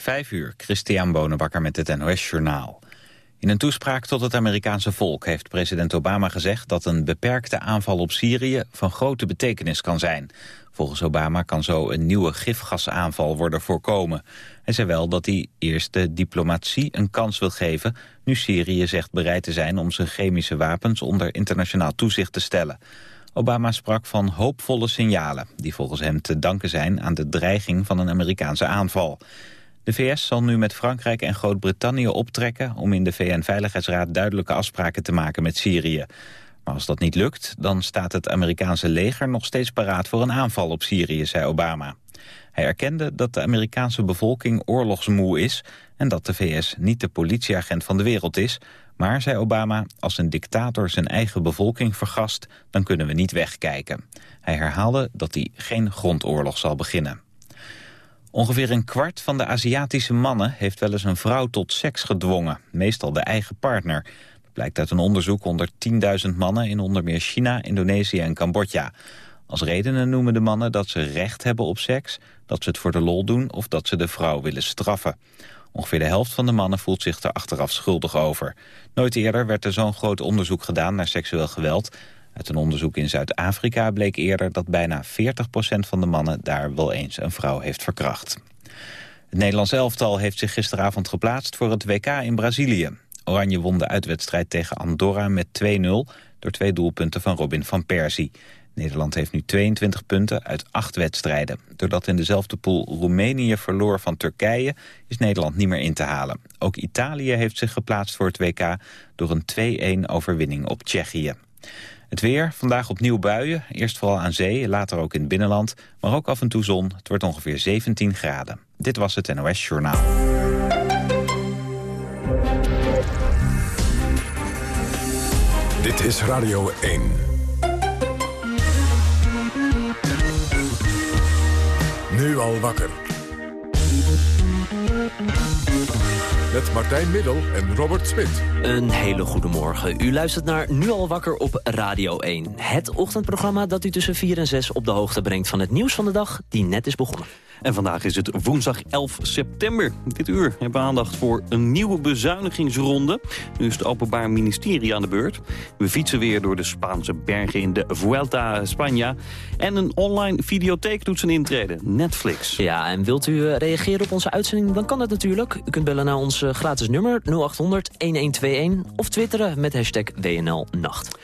Vijf uur, Christian Bonenbakker met het NOS Journaal. In een toespraak tot het Amerikaanse volk heeft president Obama gezegd... dat een beperkte aanval op Syrië van grote betekenis kan zijn. Volgens Obama kan zo een nieuwe gifgasaanval worden voorkomen. Hij zei wel dat hij eerst de diplomatie een kans wil geven... nu Syrië zegt bereid te zijn om zijn chemische wapens onder internationaal toezicht te stellen. Obama sprak van hoopvolle signalen... die volgens hem te danken zijn aan de dreiging van een Amerikaanse aanval. De VS zal nu met Frankrijk en Groot-Brittannië optrekken... om in de VN-veiligheidsraad duidelijke afspraken te maken met Syrië. Maar als dat niet lukt, dan staat het Amerikaanse leger nog steeds paraat voor een aanval op Syrië, zei Obama. Hij erkende dat de Amerikaanse bevolking oorlogsmoe is... en dat de VS niet de politieagent van de wereld is... maar, zei Obama, als een dictator zijn eigen bevolking vergast... dan kunnen we niet wegkijken. Hij herhaalde dat hij geen grondoorlog zal beginnen. Ongeveer een kwart van de Aziatische mannen heeft wel eens een vrouw tot seks gedwongen. Meestal de eigen partner. Dat blijkt uit een onderzoek onder 10.000 mannen in onder meer China, Indonesië en Cambodja. Als redenen noemen de mannen dat ze recht hebben op seks, dat ze het voor de lol doen of dat ze de vrouw willen straffen. Ongeveer de helft van de mannen voelt zich er achteraf schuldig over. Nooit eerder werd er zo'n groot onderzoek gedaan naar seksueel geweld. Uit een onderzoek in Zuid-Afrika bleek eerder dat bijna 40% van de mannen daar wel eens een vrouw heeft verkracht. Het Nederlands elftal heeft zich gisteravond geplaatst voor het WK in Brazilië. Oranje won de uitwedstrijd tegen Andorra met 2-0 door twee doelpunten van Robin van Persie. Nederland heeft nu 22 punten uit acht wedstrijden. Doordat in dezelfde pool Roemenië verloor van Turkije... is Nederland niet meer in te halen. Ook Italië heeft zich geplaatst voor het WK... door een 2-1 overwinning op Tsjechië. Het weer, vandaag opnieuw buien. Eerst vooral aan zee, later ook in het binnenland. Maar ook af en toe zon. Het wordt ongeveer 17 graden. Dit was het NOS Journaal. Dit is Radio 1. Nu al wakker. Met Martijn Middel en Robert Smit. Een hele goede morgen. U luistert naar Nu al wakker op Radio 1. Het ochtendprogramma dat u tussen 4 en 6 op de hoogte brengt van het nieuws van de dag die net is begonnen. En vandaag is het woensdag 11 september. Dit uur hebben we aandacht voor een nieuwe bezuinigingsronde. Nu is het Openbaar Ministerie aan de beurt. We fietsen weer door de Spaanse bergen in de Vuelta Spanja. En een online videotheek doet zijn intrede, Netflix. Ja, en wilt u eh, reageren op onze uitzending, dan kan dat natuurlijk. U kunt bellen naar ons eh, gratis nummer 0800 1121 of twitteren met hashtag WNL Nacht.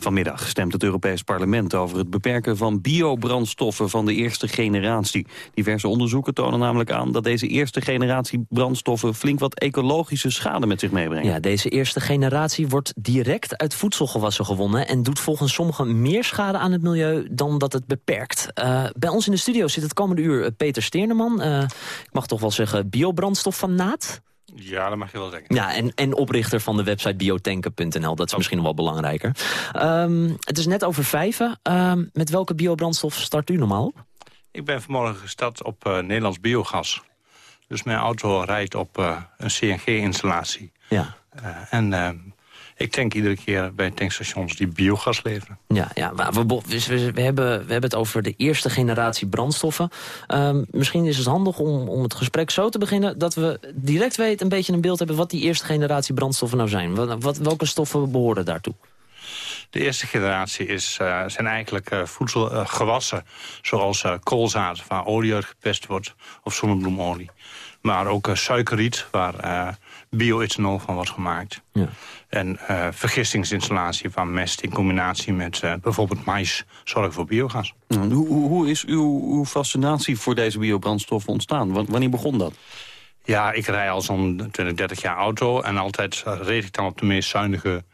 Vanmiddag stemt het Europees Parlement over het beperken van biobrandstoffen van de eerste generatie. Diverse onderzoeken tonen namelijk aan dat deze eerste generatie brandstoffen flink wat ecologische schade met zich meebrengen. Ja, deze eerste generatie wordt direct uit voedselgewassen gewonnen en doet volgens sommigen meer schade aan het milieu dan dat het beperkt. Uh, bij ons in de studio zit het komende uur eh, Peter Steerneman. Uh, ik mag toch wel zeggen biobrandstof van naad? Ja, dat mag je wel zeggen. Ja, en, en oprichter van de website biotanken.nl. Dat is misschien nog wel belangrijker. Um, het is net over vijven. Um, met welke biobrandstof start u normaal op? Ik ben vanmorgen gestart op uh, Nederlands biogas. Dus mijn auto rijdt op uh, een CNG-installatie. Ja. Uh, en ehm, ik tank iedere keer bij tankstations die biogas leveren. Ja, ja maar we, we, we, hebben, we hebben het over de eerste generatie brandstoffen. Um, misschien is het handig om, om het gesprek zo te beginnen... dat we direct weten, een beetje een beeld hebben... wat die eerste generatie brandstoffen nou zijn. Wat, wat welke stoffen behoren daartoe? De eerste generatie is, uh, zijn eigenlijk uh, voedselgewassen... Uh, zoals koolzaad, waar olie uit gepest wordt, of zonnebloemolie. Maar ook suikerriet, waar bioethanol van wordt gemaakt. Ja. En uh, vergistingsinstallatie van mest in combinatie met uh, bijvoorbeeld mais zorgt voor biogas. Hoe, hoe is uw, uw, fascinatie voor deze biobrandstoffen ontstaan? wanneer begon dat? Ja, ik rij al zo'n 20, 30 jaar auto en altijd reed ik dan op de meest zuinige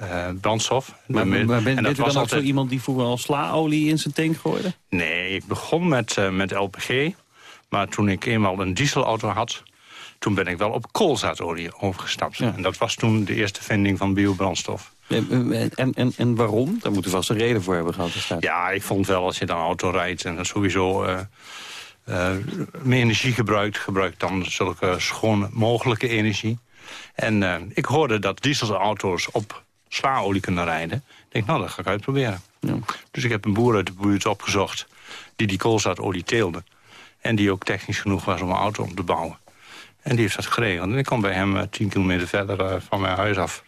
uh, brandstof. Maar, maar ben, en dat bent u dan ook zo iemand die vroeger al slaolie in zijn tank gooide? Nee, ik begon met, met LPG. Maar toen ik eenmaal een dieselauto had toen ben ik wel op koolzaadolie overgestapt. Ja. En dat was toen de eerste vinding van biobrandstof. En, en, en, waarom? Daar moet u vast een reden voor hebben gehad. Ja, ik vond wel als je dan auto rijdt en sowieso uh, uh, meer energie gebruikt... gebruik dan zulke schoon mogelijke energie. En uh, ik hoorde dat dieselauto's op slaolie kunnen rijden. Ik denk, nou, dat ga ik uitproberen. Ja. Dus ik heb een boer uit de buurt opgezocht... die die koolzaadolie teelde. En die ook technisch genoeg was om een auto om te bouwen. En die heeft dat geregeld. En ik kon bij hem 10 kilometer verder van mijn huis af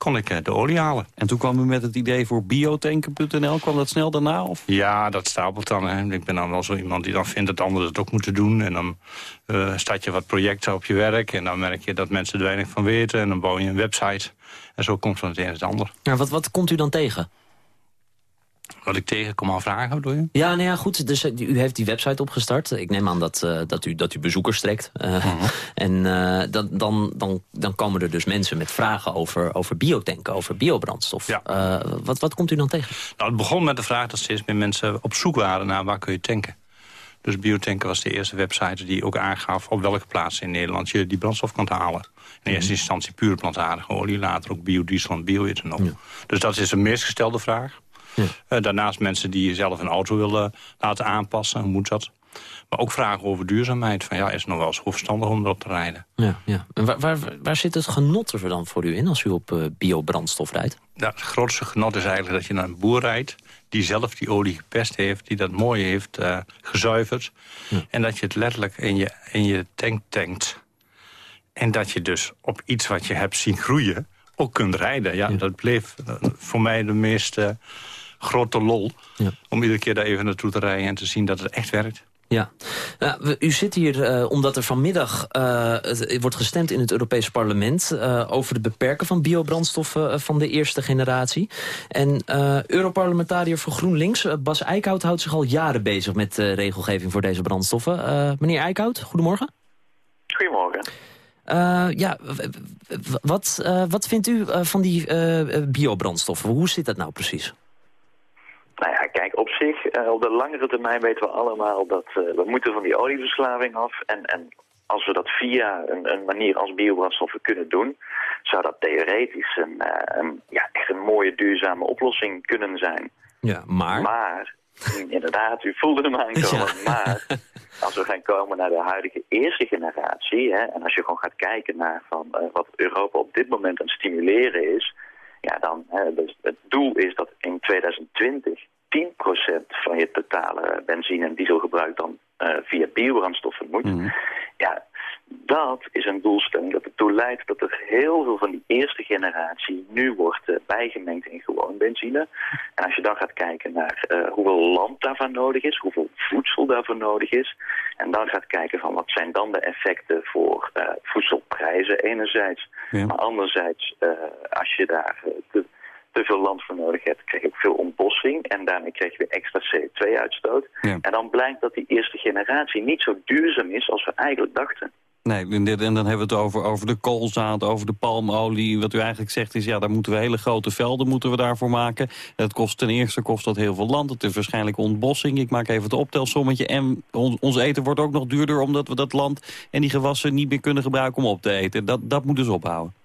kon ik de olie halen. En toen kwam u met het idee voor biotanken.nl. Kwam dat snel daarna? Of? Ja, dat stapelt dan. Hè. Ik ben dan wel zo iemand die dan vindt dat anderen het ook moeten doen. En dan uh, start je wat projecten op je werk. En dan merk je dat mensen er weinig van weten. En dan bouw je een website. En zo komt van het een en het ander. Ja, wat, wat komt u dan tegen? Wat ik tegenkom aan vragen, bedoel je? Ja, nou ja, goed. Dus uh, u heeft die website opgestart. Ik neem aan dat, uh, dat, u, dat u bezoekers trekt. Uh, uh -huh. En dan, dan, dan, dan komen er dus mensen met vragen over, over biotanken, over biobrandstof. Ja. wat, wat komt u dan tegen? Nou, het begon met de vraag dat steeds meer mensen op zoek waren naar waar kun je tanken. Dus Biotanken was de eerste website die ook aangaf op welke plaats in Nederland je die brandstof kan halen. In eerste instantie pure plantaardige olie, later ook biodiesel en bioethanol. Ja. Dus dat is de meest gestelde vraag. Ja. Uh, daarnaast mensen die zelf een auto willen laten aanpassen, hoe moet dat? Maar ook vragen over duurzaamheid. Van ja, is het nog wel zo verstandig om erop te rijden? Ja, ja. En waar, waar, waar zit het genot er dan voor u in als u op uh, biobrandstof rijdt? Ja, het grootste genot is eigenlijk dat je naar een boer rijdt... die zelf die olie gepest heeft, die dat mooi heeft uh, gezuiverd... Ja. en dat je het letterlijk in je, in je tank tankt. En dat je dus op iets wat je hebt zien groeien ook kunt rijden. Ja, ja. dat bleef voor mij de meest uh, grote lol. Ja. Om iedere keer daar even naartoe te rijden en te zien dat het echt werkt. Ja, nou, u zit hier uh, omdat er vanmiddag uh, het, wordt gestemd in het Europees Parlement... Uh, over het beperken van biobrandstoffen van de eerste generatie. En Europarlementariër voor GroenLinks, Bas Eickhout... houdt zich al jaren bezig met regelgeving voor deze brandstoffen. meneer Eickhout, goedemorgen. Goedemorgen. Uh, ja, wat, uh, wat vindt u uh, van die biobrandstoffen? Hoe zit dat nou precies? Kijk, op zich, op de langere termijn weten we allemaal dat we moeten van die olieverslaving af. En, en als we dat via een, een manier als biobrandstoffen kunnen doen, zou dat theoretisch een, een, ja, echt een mooie duurzame oplossing kunnen zijn. Ja, maar... Maar, inderdaad, u voelde hem aankomen, ja. maar als we gaan komen naar de huidige eerste generatie... Hè, en als je gewoon gaat kijken naar van, uh, wat Europa op dit moment aan het stimuleren is... ja, dan uh, dus het doel is dat in 2020 10% van je totale benzine- en dieselgebruik dan uh, via biobrandstoffen moet. Mm -hmm. Ja, dat is een doelstelling dat ertoe leidt dat er heel veel van die eerste generatie nu wordt uh, bijgemengd in gewoon benzine. En als je dan gaat kijken naar uh, hoeveel land daarvan nodig is, hoeveel voedsel daarvoor nodig is, en dan gaat kijken van wat zijn dan de effecten voor voedselprijzen enerzijds, ja. maar anderzijds als je daar te, te veel land voor nodig hebt, krijg je ook veel ontbossing en daarmee krijg je weer extra CO2-uitstoot. Ja. En dan blijkt dat die eerste generatie niet zo duurzaam is als we eigenlijk dachten. Nee, en dan hebben we het over, over de koolzaad, over de palmolie. Wat u eigenlijk zegt is, ja, daar moeten we hele grote velden moeten we daarvoor maken. Dat kost ten eerste kost dat heel veel land. Het is waarschijnlijk ontbossing. Ik maak even het optelsommetje. En ons, ons eten wordt ook nog duurder omdat we dat land en die gewassen niet meer kunnen gebruiken om op te eten. Dat, dat moet dus ophouden.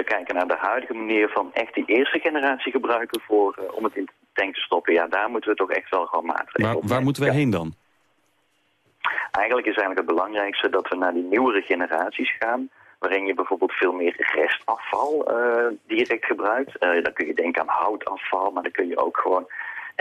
We kijken naar de huidige manier van echt die eerste generatie gebruiken voor, uh, om het in de tank te stoppen. Ja, daar moeten we toch echt wel gewoon maatregelen Maar waar moeten we ja. heen dan? Eigenlijk is eigenlijk het belangrijkste dat we naar die nieuwere generaties gaan waarin je bijvoorbeeld veel meer restafval uh, direct gebruikt. Uh, dan kun je denken aan houtafval, maar dan kun je ook gewoon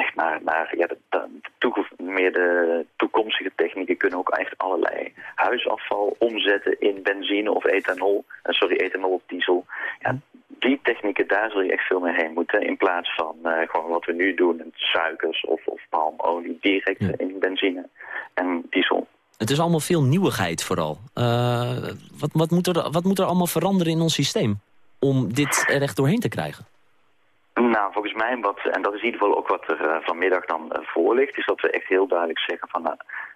echt naar, naar ja, de, de, de meer de toekomstige technieken kunnen ook echt allerlei huisafval omzetten in benzine of ethanol, uh, sorry, ethanol of diesel. Ja, die technieken, daar zul je echt veel meer heen moeten. In plaats van uh, gewoon wat we nu doen, suikers of, of palmolie direct ja. in benzine en diesel. Het is allemaal veel nieuwigheid vooral. Uh, wat, wat, moet er, wat moet er allemaal veranderen in ons systeem om dit er echt doorheen te krijgen? Nou, volgens mij, wat, en dat is in ieder geval ook wat er uh, vanmiddag dan uh, voor ligt... is dat we echt heel duidelijk zeggen van... Uh,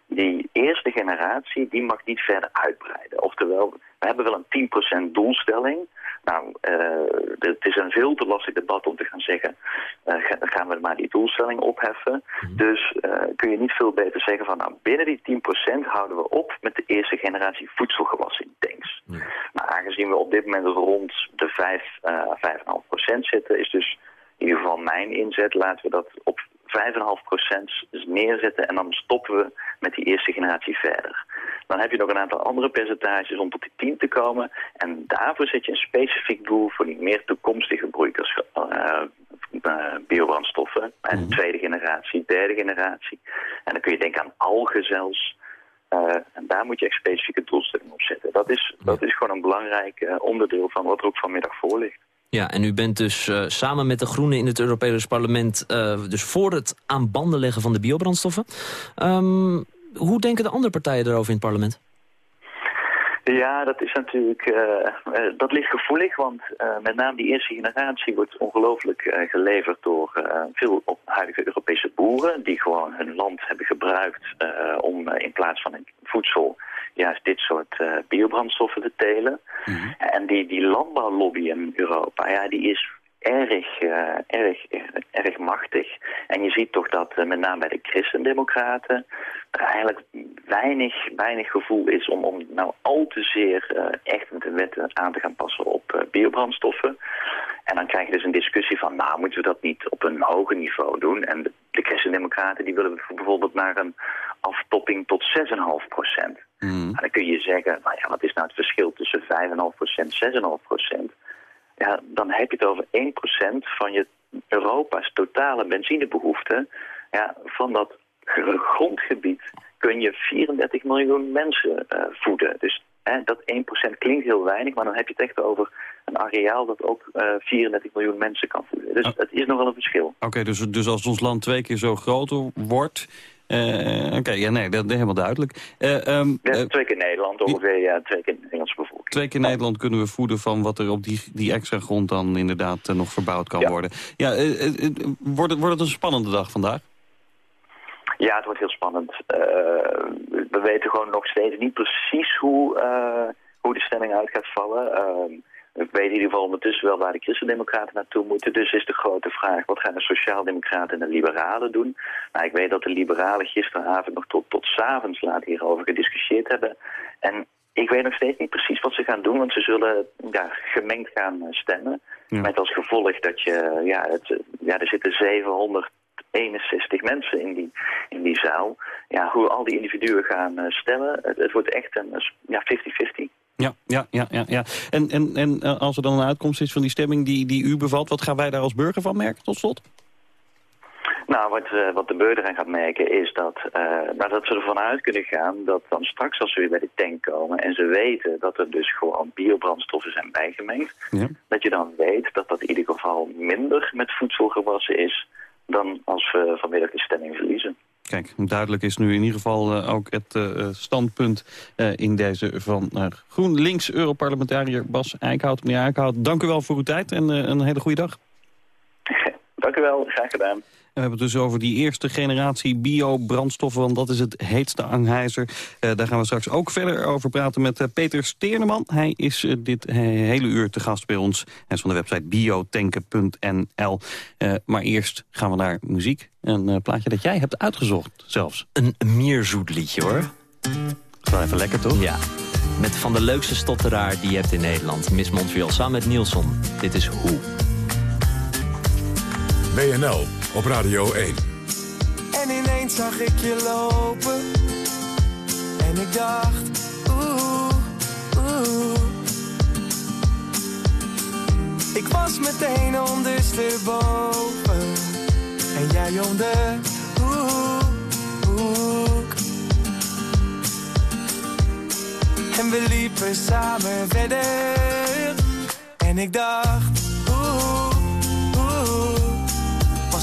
die eerste generatie, die mag niet verder uitbreiden. Oftewel, we hebben wel een 10% doelstelling... Nou, uh, het is een veel te lastig debat om te gaan zeggen... Uh, gaan we maar die doelstelling opheffen. Mm. Dus kun je niet veel beter zeggen van... nou, binnen die 10% houden we op met de eerste generatie voedselgewassen in tanks. Maar aangezien we op dit moment rond de 5, 5,5% zitten... is dus in ieder geval mijn inzet, laten we dat op 5,5% neerzetten... en dan stoppen we met die eerste generatie verder. Dan heb je nog een aantal andere percentages om tot die 10 te komen. En daarvoor zet je een specifiek doel voor die meer toekomstige broeikers, uh, uh, biobrandstoffen. En mm -hmm. tweede generatie, derde generatie. En dan kun je denken aan algen zelfs. Uh, en daar moet je echt specifieke doelstellingen op zetten. Dat is, dat is gewoon een belangrijk onderdeel van wat er ook vanmiddag voor ligt. Ja, en u bent dus samen met de Groenen in het Europese parlement... dus voor het aan banden leggen van de biobrandstoffen. Um, hoe denken de andere partijen erover in het parlement? Ja, dat is natuurlijk, uh, dat ligt gevoelig, want met name die eerste generatie wordt ongelooflijk geleverd door veel huidige Europese boeren die gewoon hun land hebben gebruikt om in plaats van voedsel juist dit soort biobrandstoffen te telen. Mhm. En die, die landbouwlobby in Europa, ja, die is erg, uh, erg, erg machtig. En je ziet toch dat uh, met name bij de christendemocraten er eigenlijk weinig, weinig gevoel is om, om nou al te zeer uh, echt de wetten aan te gaan passen op biobrandstoffen. En dan krijg je dus een discussie van, nou moeten we dat niet op een hoger niveau doen? En de, de christendemocraten die willen bijvoorbeeld naar een aftopping tot 6,5 procent. Mm. Dan kun je zeggen, nou ja, wat is nou het verschil tussen 5,5 procent en 6,5 procent? Ja, dan heb je het over 1% van je Europa's totale benzinebehoefte. Ja, van dat grondgebied kun je 34 miljoen mensen uh, voeden. Dus hè, dat 1% klinkt heel weinig, maar dan heb je het echt over een areaal dat ook uh, eh, 34 miljoen mensen kan voeden. Dus het is nogal een verschil. Oké, dus, dus als ons land twee keer zo groter wordt, uh, Oké, ja, nee, dat is helemaal duidelijk. Uh, um, ja, twee keer Nederland ongeveer, ja, twee keer Nederlandse bevolking. Twee keer Nederland kunnen we voeden van wat er op die, die extra grond dan inderdaad nog verbouwd kan worden. Ja, wordt, het, wordt het een spannende dag vandaag? Ja, het wordt heel spannend. we weten gewoon nog steeds niet precies hoe, hoe de stemming uit gaat vallen. Ik weet in ieder geval ondertussen wel waar de christendemocraten naartoe moeten. Dus is de grote vraag, wat gaan de sociaaldemocraten en de liberalen doen? Nou, ik weet dat de liberalen gisteravond nog tot, tot avonds laat hierover gediscussieerd hebben. En ik weet nog steeds niet precies wat ze gaan doen, want ze zullen ja, gemengd gaan eh, stemmen. Met als gevolg dat je, ja, het, ja, er zitten 761 mensen in die, in die zaal. Ja, hoe al die individuen gaan uh, stemmen, het, het, wordt echt een ja, 50-50. Ja, ja, ja, ja. ja. En, en, en eh, als er dan een uitkomst is van die stemming die, die u bevalt... wat gaan wij daar als burger van merken tot slot? Nou, wat, uh, wat de burger gaat merken is dat, uh, nou, dat ze ervan uit kunnen gaan dat dan straks als ze weer bij de tank komen en ze weten dat er dus gewoon biobrandstoffen zijn bijgemengd, ja. dat je dan weet dat dat in ieder geval minder met voedsel gewassen is dan als we vanmiddag de stemming verliezen. Kijk, duidelijk is nu in ieder geval uh, ook het uh, standpunt uh, in deze van GroenLinks-Europarlementariër Bas Eickhout. Meneer Eickhout, dank u wel voor uw tijd en een hele goede dag. Dank u wel, graag gedaan. We hebben het dus over die eerste generatie biobrandstoffen, want dat is het heetste angijzer. Uh, daar gaan we straks ook verder over praten met uh, Peter Steerneman. Hij is uh, dit hele uur te gast bij ons. Hij is van de website biotanken.nl. maar eerst gaan we naar muziek. Een plaatje dat jij hebt uitgezocht zelfs. Een mierzoet liedje hoor. Dat is wel even lekker toch? Ja. Met van de leukste stotteraar die je hebt in Nederland. Miss Montreal samen met Nielsen. Dit is Hoe. WNL op Radio 1. En ineens zag ik je lopen. En ik dacht, oeh, oeh. Ik was meteen ondersteboven. En jij om de hoek. En we liepen samen verder. En ik dacht,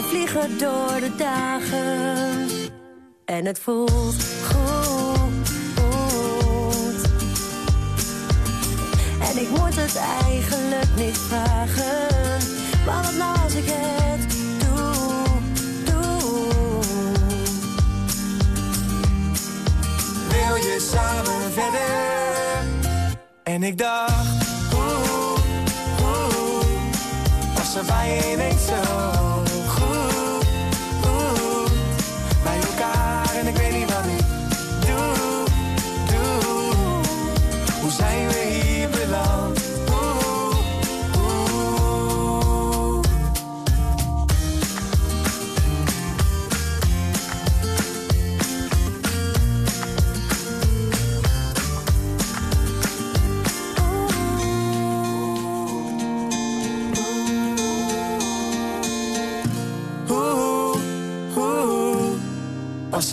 We vliegen door de dagen. En het voelt goed. En ik moet het eigenlijk niet vragen. Maar wat nou als ik het doe, doe. Wil je samen verder? En ik dacht, oeh, oeh. Was er bij je ineens zo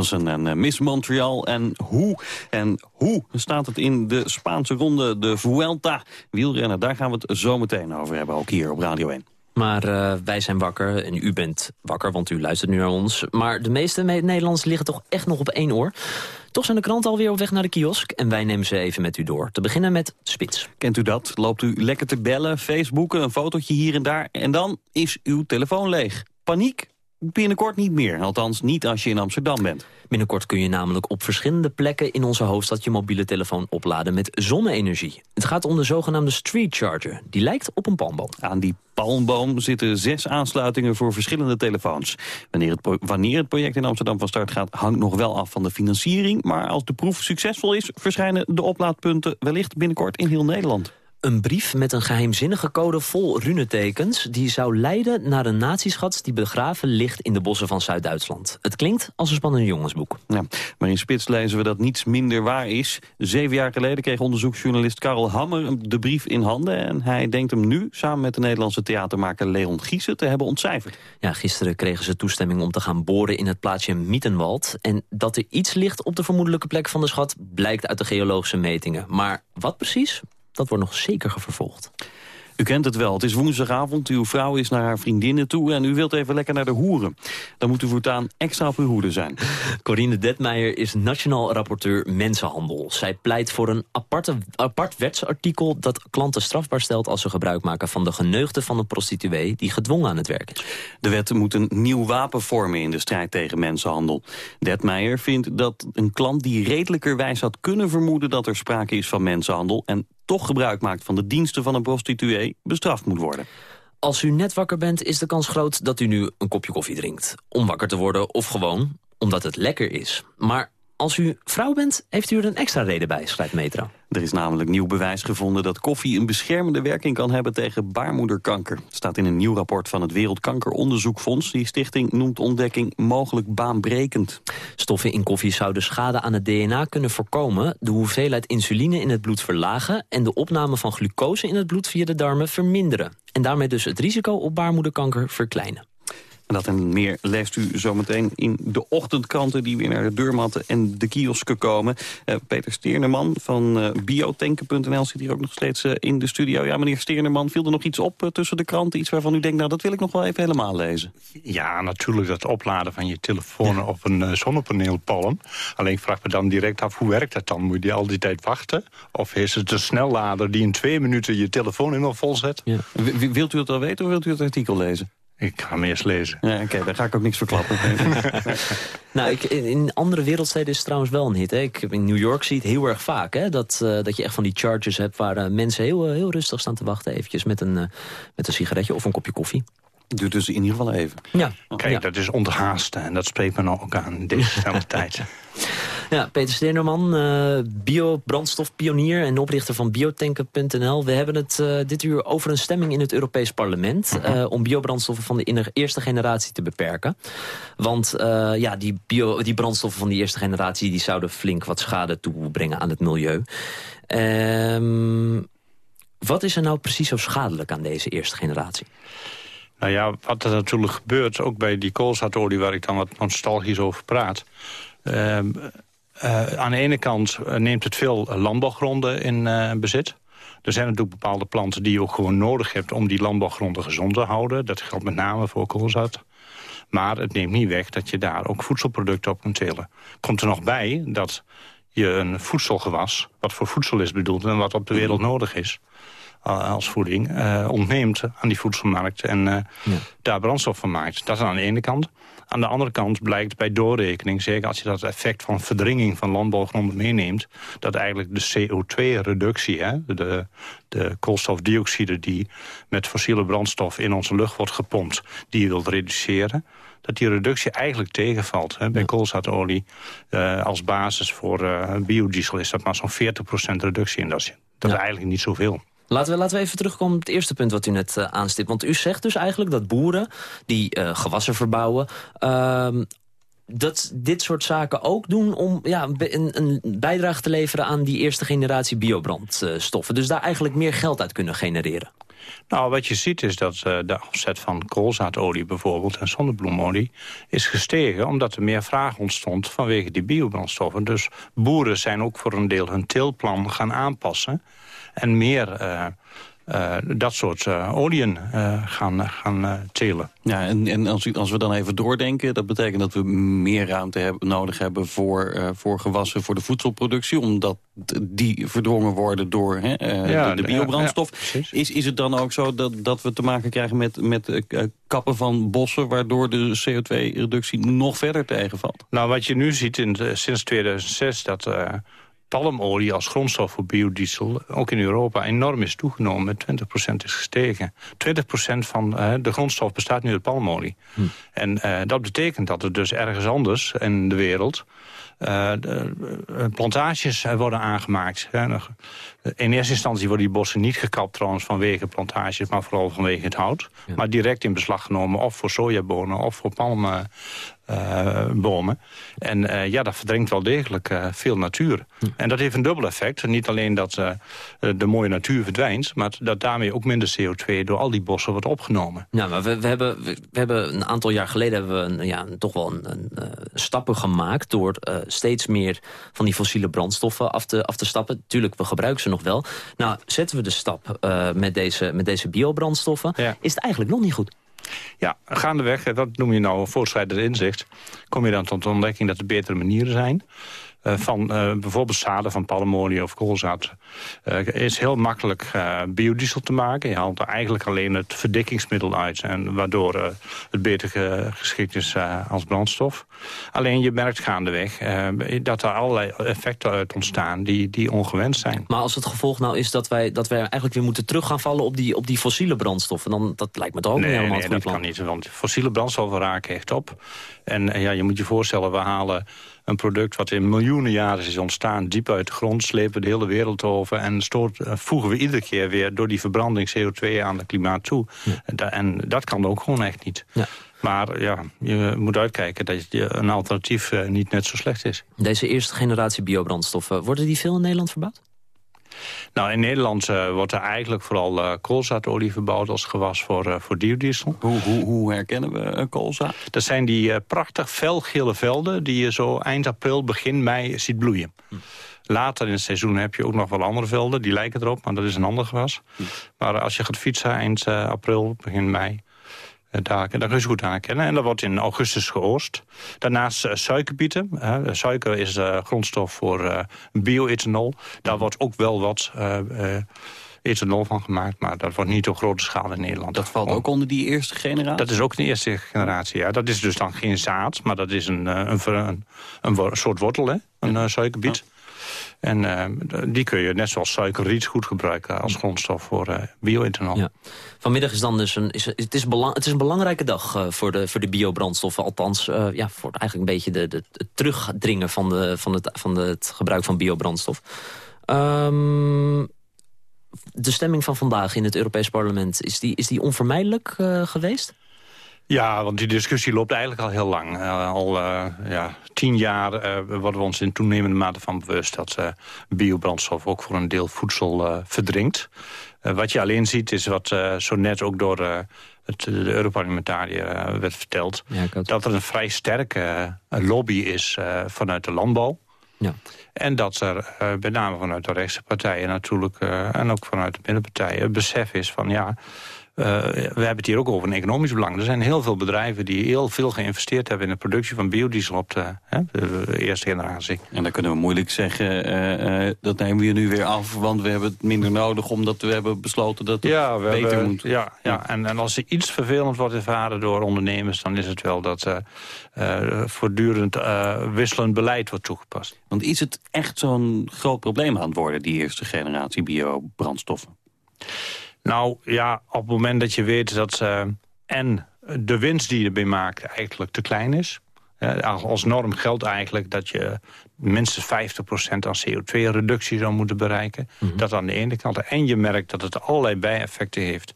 Nielsen en eh, Miss Montreal. En hoe, en hoe staat het in de Spaanse ronde, de Vuelta wielrennen? Daar gaan we het zo meteen over hebben, ook hier op Radio 1. Maar eh, wij zijn wakker en u bent wakker, want u luistert nu naar ons. Maar de meeste me- Nederlanders liggen toch echt nog op één oor. Toch zijn de kranten alweer op weg naar de kiosk en wij nemen ze even met u door. Te beginnen met Spits. Kent u dat? Loopt u lekker te bellen, Facebooken, een fotootje hier en daar... en dan is uw telefoon leeg. Paniek? Binnenkort niet meer. Althans, niet als je in Amsterdam bent. Binnenkort kun je namelijk op verschillende plekken in onze hoofdstad je mobiele telefoon opladen met zonne-energie. Het gaat om de zogenaamde Street Charger. Die lijkt op een palmboom. Aan die palmboom zitten zes aansluitingen voor verschillende telefoons. Wanneer het, wanneer het project in Amsterdam van start gaat... hangt nog wel af van de financiering. Maar als de proef succesvol is... verschijnen de oplaadpunten wellicht binnenkort in heel Nederland. Een brief met een geheimzinnige code vol runetekens... die zou leiden naar een natieschat die begraven ligt in de bossen van Zuid-Duitsland. Het klinkt als een spannend jongensboek. Ja, maar in Spits lezen we dat niets minder waar is. Zeven jaar geleden kreeg onderzoeksjournalist Karel Hammer de brief in handen... en hij denkt hem nu, samen met de Nederlandse theatermaker Leon Giesen... te hebben ontcijferd. Ja, gisteren kregen ze toestemming om te gaan boren in het plaatsje Mietenwald. En dat er iets ligt op de vermoedelijke plek van de schat... blijkt uit de geologische metingen. Maar wat precies? Dat wordt nog zeker vervolgd. U kent het wel, het is woensdagavond, uw vrouw is naar haar vriendinnen toe... en u wilt even lekker naar de hoeren. Dan moet u voortaan extra op uw hoede zijn. Corine Detmeijer is nationaal rapporteur mensenhandel. Zij pleit voor een aparte, apart wetsartikel dat klanten strafbaar stelt... als ze gebruik maken van de geneugde van een prostituee... die gedwongen aan het werk is. De wet moet een nieuw wapen vormen in de strijd tegen mensenhandel. Detmeijer vindt dat een klant die redelijkerwijs had kunnen vermoeden... dat er sprake is van mensenhandel... en toch gebruik maakt van de diensten van een prostituee... bestraft moet worden. Als u net wakker bent, is de kans groot dat u nu een kopje koffie drinkt. Om wakker te worden of gewoon omdat het lekker is. Maar als u vrouw bent, heeft u er een extra reden bij, schrijft Metro. Er is namelijk nieuw bewijs gevonden dat koffie een beschermende werking kan hebben tegen baarmoederkanker. Het staat in een nieuw rapport van het Wereldkankeronderzoekfonds. Die stichting noemt ontdekking mogelijk baanbrekend. Stoffen in koffie zouden schade aan het DNA kunnen voorkomen... de hoeveelheid insuline in het bloed verlagen... en de opname van glucose in het bloed via de darmen verminderen. En daarmee dus het risico op baarmoederkanker verkleinen. En dat en meer leest u zometeen in de ochtendkranten... die weer naar de deurmatten en de kiosken komen. Eh, Peter Steerneman van eh, biotanken.nl zit hier ook nog steeds eh, in de studio. Ja, meneer Steerneman, viel er nog iets op tussen de kranten? Iets waarvan u denkt, nou, dat wil ik nog wel even helemaal lezen. Ja, natuurlijk dat opladen van je telefoon op een zonnepaneelpalm. Alleen ik vraag me dan direct af, hoe werkt dat dan? Moet je die al die tijd wachten? Of is het een snellader die in twee minuten je telefoon helemaal vol zet? Ja. Wilt u het al weten of wilt u het artikel lezen? Ik ga hem eerst lezen. Ja, oké, daar ga ik ook niks verklappen. Nou, ik, in, andere wereldsteden is het trouwens wel een hit. Hè. Ik, in New York zie je het heel erg vaak. Hè, dat, eh, dat je echt van die chargers hebt waar eh, mensen heel, eh, heel rustig staan te wachten. Eventjes met een, met een sigaretje of een kopje koffie. Duurt dus in ieder geval even. Ja, Kijk, ja. dat is onthaasten en dat spreekt me nou ook aan in deze snelle tijd. Ja, Peter Stenerman, eh biobrandstofpionier en oprichter van biotanken.nl. We hebben het eh, dit uur over een stemming in het Europees Parlement... eh, om biobrandstoffen van de eerste generatie te beperken. Want ja, die, bio, die brandstoffen van die eerste generatie... die zouden flink wat schade toebrengen aan het milieu. Ehm, wat is er nou precies zo schadelijk aan deze eerste generatie? Nou ja, wat er natuurlijk gebeurt, ook bij die koolzaadolie... waar ik dan wat nostalgisch over praat... Ehm, eh, aan de ene kant eh, neemt het veel landbouwgronden in eh, bezit. Er zijn natuurlijk bepaalde planten die je ook gewoon nodig hebt... om die landbouwgronden gezond te houden. Dat geldt met name voor koolzaad. Maar het neemt niet weg dat je daar ook voedselproducten op kunt telen. Komt er nog bij dat je een voedselgewas, wat voor voedsel is bedoeld... en wat op de wereld nodig is, als voeding, uh, ontneemt aan die voedselmarkt... en ja. daar brandstof van maakt. Dat is aan de ene kant. Aan de andere kant blijkt bij doorrekening, zeker als je dat effect van verdringing van landbouwgronden meeneemt, dat eigenlijk de CO2-reductie, de, de koolstofdioxide die met fossiele brandstof in onze lucht wordt gepompt, die je wilt reduceren, dat die reductie eigenlijk tegenvalt. Hè. Bij koolzaadolie uh, als basis voor uh, biodiesel is dat maar zo'n 40% reductie. En dat is, dat ja. is eigenlijk niet zoveel. Laten we, laten we even terugkomen op het eerste punt wat u net uh, aanstipt. Want u zegt dus eigenlijk dat boeren die uh, gewassen verbouwen... Uh, dat dit soort zaken ook doen om ja, een, een, bijdrage te leveren... aan die eerste generatie biobrandstoffen. Dus daar eigenlijk meer geld uit kunnen genereren. Nou, wat je ziet is dat uh, de afzet van koolzaadolie bijvoorbeeld... en zonnebloemolie is gestegen omdat er meer vraag ontstond... vanwege die biobrandstoffen. Dus boeren zijn ook voor een deel hun teelplan gaan aanpassen en meer uh, uh, dat soort uh, oliën gaan, gaan telen. Ja, en, en als, als, we dan even doordenken... dat betekent dat we meer ruimte hebben, nodig hebben voor, voor gewassen... voor de voedselproductie, omdat die verdrongen worden door hè, ja, de, de, biobrandstof. Ja, is, is het dan ook zo dat, dat we te maken krijgen met, met kappen van bossen... waardoor de CO2-reductie nog verder tegenvalt? Nou, wat je nu ziet in sinds 2006... dat palmolie als grondstof voor biodiesel... ook in Europa enorm is toegenomen, met 20% is gestegen. 20% van uh, de grondstof bestaat nu uit palmolie. Hm. En uh, dat betekent dat er dus ergens anders in de wereld... Uh, de, plantages worden aangemaakt. In eerste instantie worden die bossen niet gekapt trouwens vanwege plantages... maar vooral vanwege het hout. Ja. Maar direct in beslag genomen of voor sojabonen of voor palmen uh, bomen. En uh, ja, dat verdringt wel degelijk uh, veel natuur. Hm. En dat heeft een dubbel effect. Niet alleen dat de mooie natuur verdwijnt... maar dat daarmee ook minder CO2 door al die bossen wordt opgenomen. Ja, maar we, we hebben, we, we, hebben een aantal jaar geleden... hebben we een, ja, toch wel een, een stappen gemaakt... door steeds meer van die fossiele brandstoffen af te, af te stappen. Tuurlijk, we gebruiken ze nog wel. Nou, zetten we de stap met, deze, met deze biobrandstoffen... Ja. is het eigenlijk nog niet goed. Ja, gaandeweg, dat noem je nou een voortschrijdend inzicht... kom je dan tot de ontdekking dat er betere manieren zijn. Uh, van uh, bijvoorbeeld zaden van palmolie of koolzaad... Uh, is heel makkelijk biodiesel te maken. Je haalt er eigenlijk alleen het verdikkingsmiddel uit... En waardoor het beter geschikt is als brandstof. Alleen je merkt gaandeweg dat er allerlei effecten uit ontstaan... Die, die ongewenst zijn. Maar als het gevolg nou is dat wij, dat wij eigenlijk weer moeten terug gaan vallen... op die, op die fossiele brandstoffen, dan dat lijkt me toch ook nee, niet helemaal nee, dat plan. kan niet, want fossiele brandstoffen raken echt op. En ja, je moet je voorstellen, we halen een product wat in miljoenen jaren is ontstaan... diep uit de grond, slepen de hele wereld over... en stoort, uh, voegen we iedere keer weer door die verbranding CO2 aan het klimaat toe. Ja. En dat kan ook gewoon echt niet. Ja. Maar ja, je moet uitkijken dat een alternatief uh, niet net zo slecht is. Deze eerste generatie biobrandstoffen, worden die veel in Nederland verbouwd? Nou, in Nederland uh, wordt er eigenlijk vooral uh, koolzaadolie verbouwd als gewas voor, uh, voor biodiesel. Hoe, hoe, hoe, herkennen we koolzaad? Dat zijn die prachtig felgele velden die je zo eind april, begin mei ziet bloeien. Hm. Later in het seizoen heb je ook nog wel andere velden, die lijken erop, maar dat is een ander gewas. Hm. Maar als je gaat fietsen eind april, begin mei, eh, daar, daar kun je goed aan herkennen. En dat wordt in augustus geoogst. Daarnaast uh, suikerbieten. Uh, suiker is uh, grondstof voor bioethanol. Daar wordt ook wel wat ethanol van gemaakt. Maar dat wordt niet op grote schaal in Nederland. Dat valt ook onder die eerste generatie? Dat is ook de eerste generatie, ja. Dat is dus dan geen zaad, maar dat is een, een, een, een soort wortel, hè? een suikerbiet. En uh, die kun je net zoals suikerriet goed gebruiken als grondstof voor uh, bioethanol. Ja. Vanmiddag is dan dus een, is, het, is een belangrijke dag uh, voor, de, voor de biobrandstoffen. Althans, ja, voor eigenlijk een beetje de, de, het terugdringen van, de, van, het, van het gebruik van biobrandstof. Um, de stemming van vandaag in het Europees Parlement, is die, is die onvermijdelijk geweest? Ja, want die discussie loopt eigenlijk al heel lang. Uh, al uh, ja, tien jaar uh, worden we ons in toenemende mate van bewust... dat biobrandstof ook voor een deel voedsel verdrinkt. wat je alleen ziet is wat zo net ook door het, de Europarlementariër werd verteld... Ja, dat er een vrij sterke lobby is vanuit de landbouw. Ja. En dat er met name vanuit de rechtse partijen natuurlijk... en ook vanuit de middenpartijen... het besef is van ja we hebben het hier ook over een economisch belang. Er zijn heel veel bedrijven die heel veel geïnvesteerd hebben... in de productie van biodiesel op de, hè, de eerste generatie. En dan kunnen we moeilijk zeggen, dat nemen we nu weer af... want we hebben het minder nodig omdat we hebben besloten dat het ja, we beter hebben, moet. Ja, ja. En, en als er iets vervelend wordt ervaren door ondernemers... dan is het wel dat voortdurend wisselend beleid wordt toegepast. Want is het echt zo'n groot probleem aan het worden... die eerste generatie biobrandstoffen? Nou ja, op het moment dat je weet dat uh, en de winst die je erbij maakt eigenlijk te klein is. Als norm geldt eigenlijk dat je minstens 50% aan CO2-reductie zou moeten bereiken. Mm -hmm. Dat aan de ene kant. En je merkt dat het allerlei bijeffecten heeft.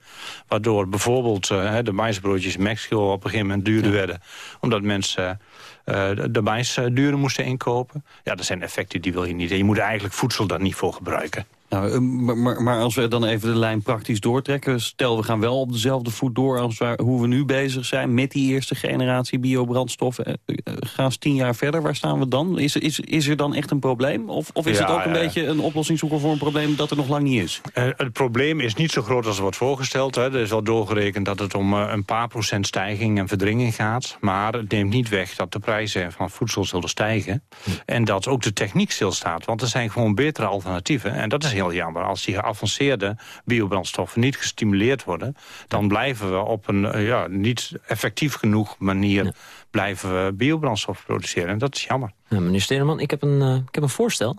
Waardoor bijvoorbeeld uh, de maisbroodjes in Mexico op een gegeven moment duurder ja. werden. Omdat mensen uh, de mais duurder moesten inkopen. Ja, dat zijn effecten die wil je niet. En je moet eigenlijk voedsel daar niet voor gebruiken. Nou, maar, maar, als we dan even de lijn praktisch doortrekken... stel, we gaan wel op dezelfde voet door als waar, hoe we nu bezig zijn... met die eerste generatie biobrandstoffen. Gaan we tien jaar verder, waar staan we dan? Is, is, is er dan echt een probleem? Of, of is ja, het ook een ja. beetje een oplossing zoeken voor een probleem... dat er nog lang niet is? Uh, het probleem is niet zo groot als wordt voorgesteld. Hè. Er is al doorgerekend dat het om uh, een paar procent stijging en verdringing gaat. Maar het neemt niet weg dat de prijzen van voedsel zullen stijgen. Hm. En dat ook de techniek stilstaat. Want er zijn gewoon betere alternatieven. En dat is heel jammer. Als die geavanceerde biobrandstoffen niet gestimuleerd worden... dan blijven we op een uh, ja, niet effectief genoeg manier... Ja. blijven we biobrandstof produceren. En dat is jammer. Ja, meneer Steneman, ik heb een, uh, ik heb een voorstel.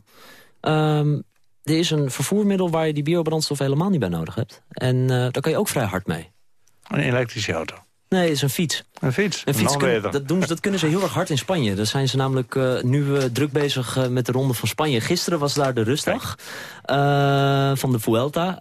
Um, er is een vervoermiddel waar je die biobrandstof helemaal niet bij nodig hebt. En uh, daar kan je ook vrij hard mee. Een elektrische auto? Nee, het is een fiets. Een fiets? Een fiets kun, dat, doen ze, dat kunnen ze heel erg hard in Spanje. Daar zijn ze namelijk uh, nu uh, druk bezig uh, met de Ronde van Spanje. Gisteren was daar de rustdag van de Vuelta.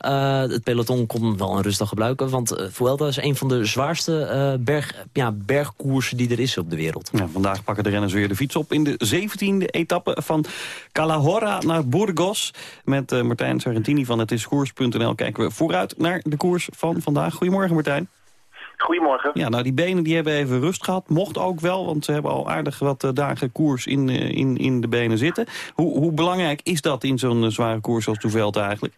het peloton kon wel een rustdag gebruiken. Want Vuelta is een van de zwaarste berg, ja, bergkoersen die er is op de wereld. Ja, vandaag pakken de renners weer de fiets op in de 17e etappe van Calahorra naar Burgos. Met Martijn Sargentini van het is koers.nl kijken we vooruit naar de koers van vandaag. Goedemorgen Martijn. Goedemorgen. Ja, nou die benen die hebben even rust gehad. Mocht ook wel, want ze hebben al aardig wat uh, dagen koers in, uh, in, in de benen zitten. Hoe, hoe belangrijk is dat in zo'n uh, zware koers als Toeveld eigenlijk?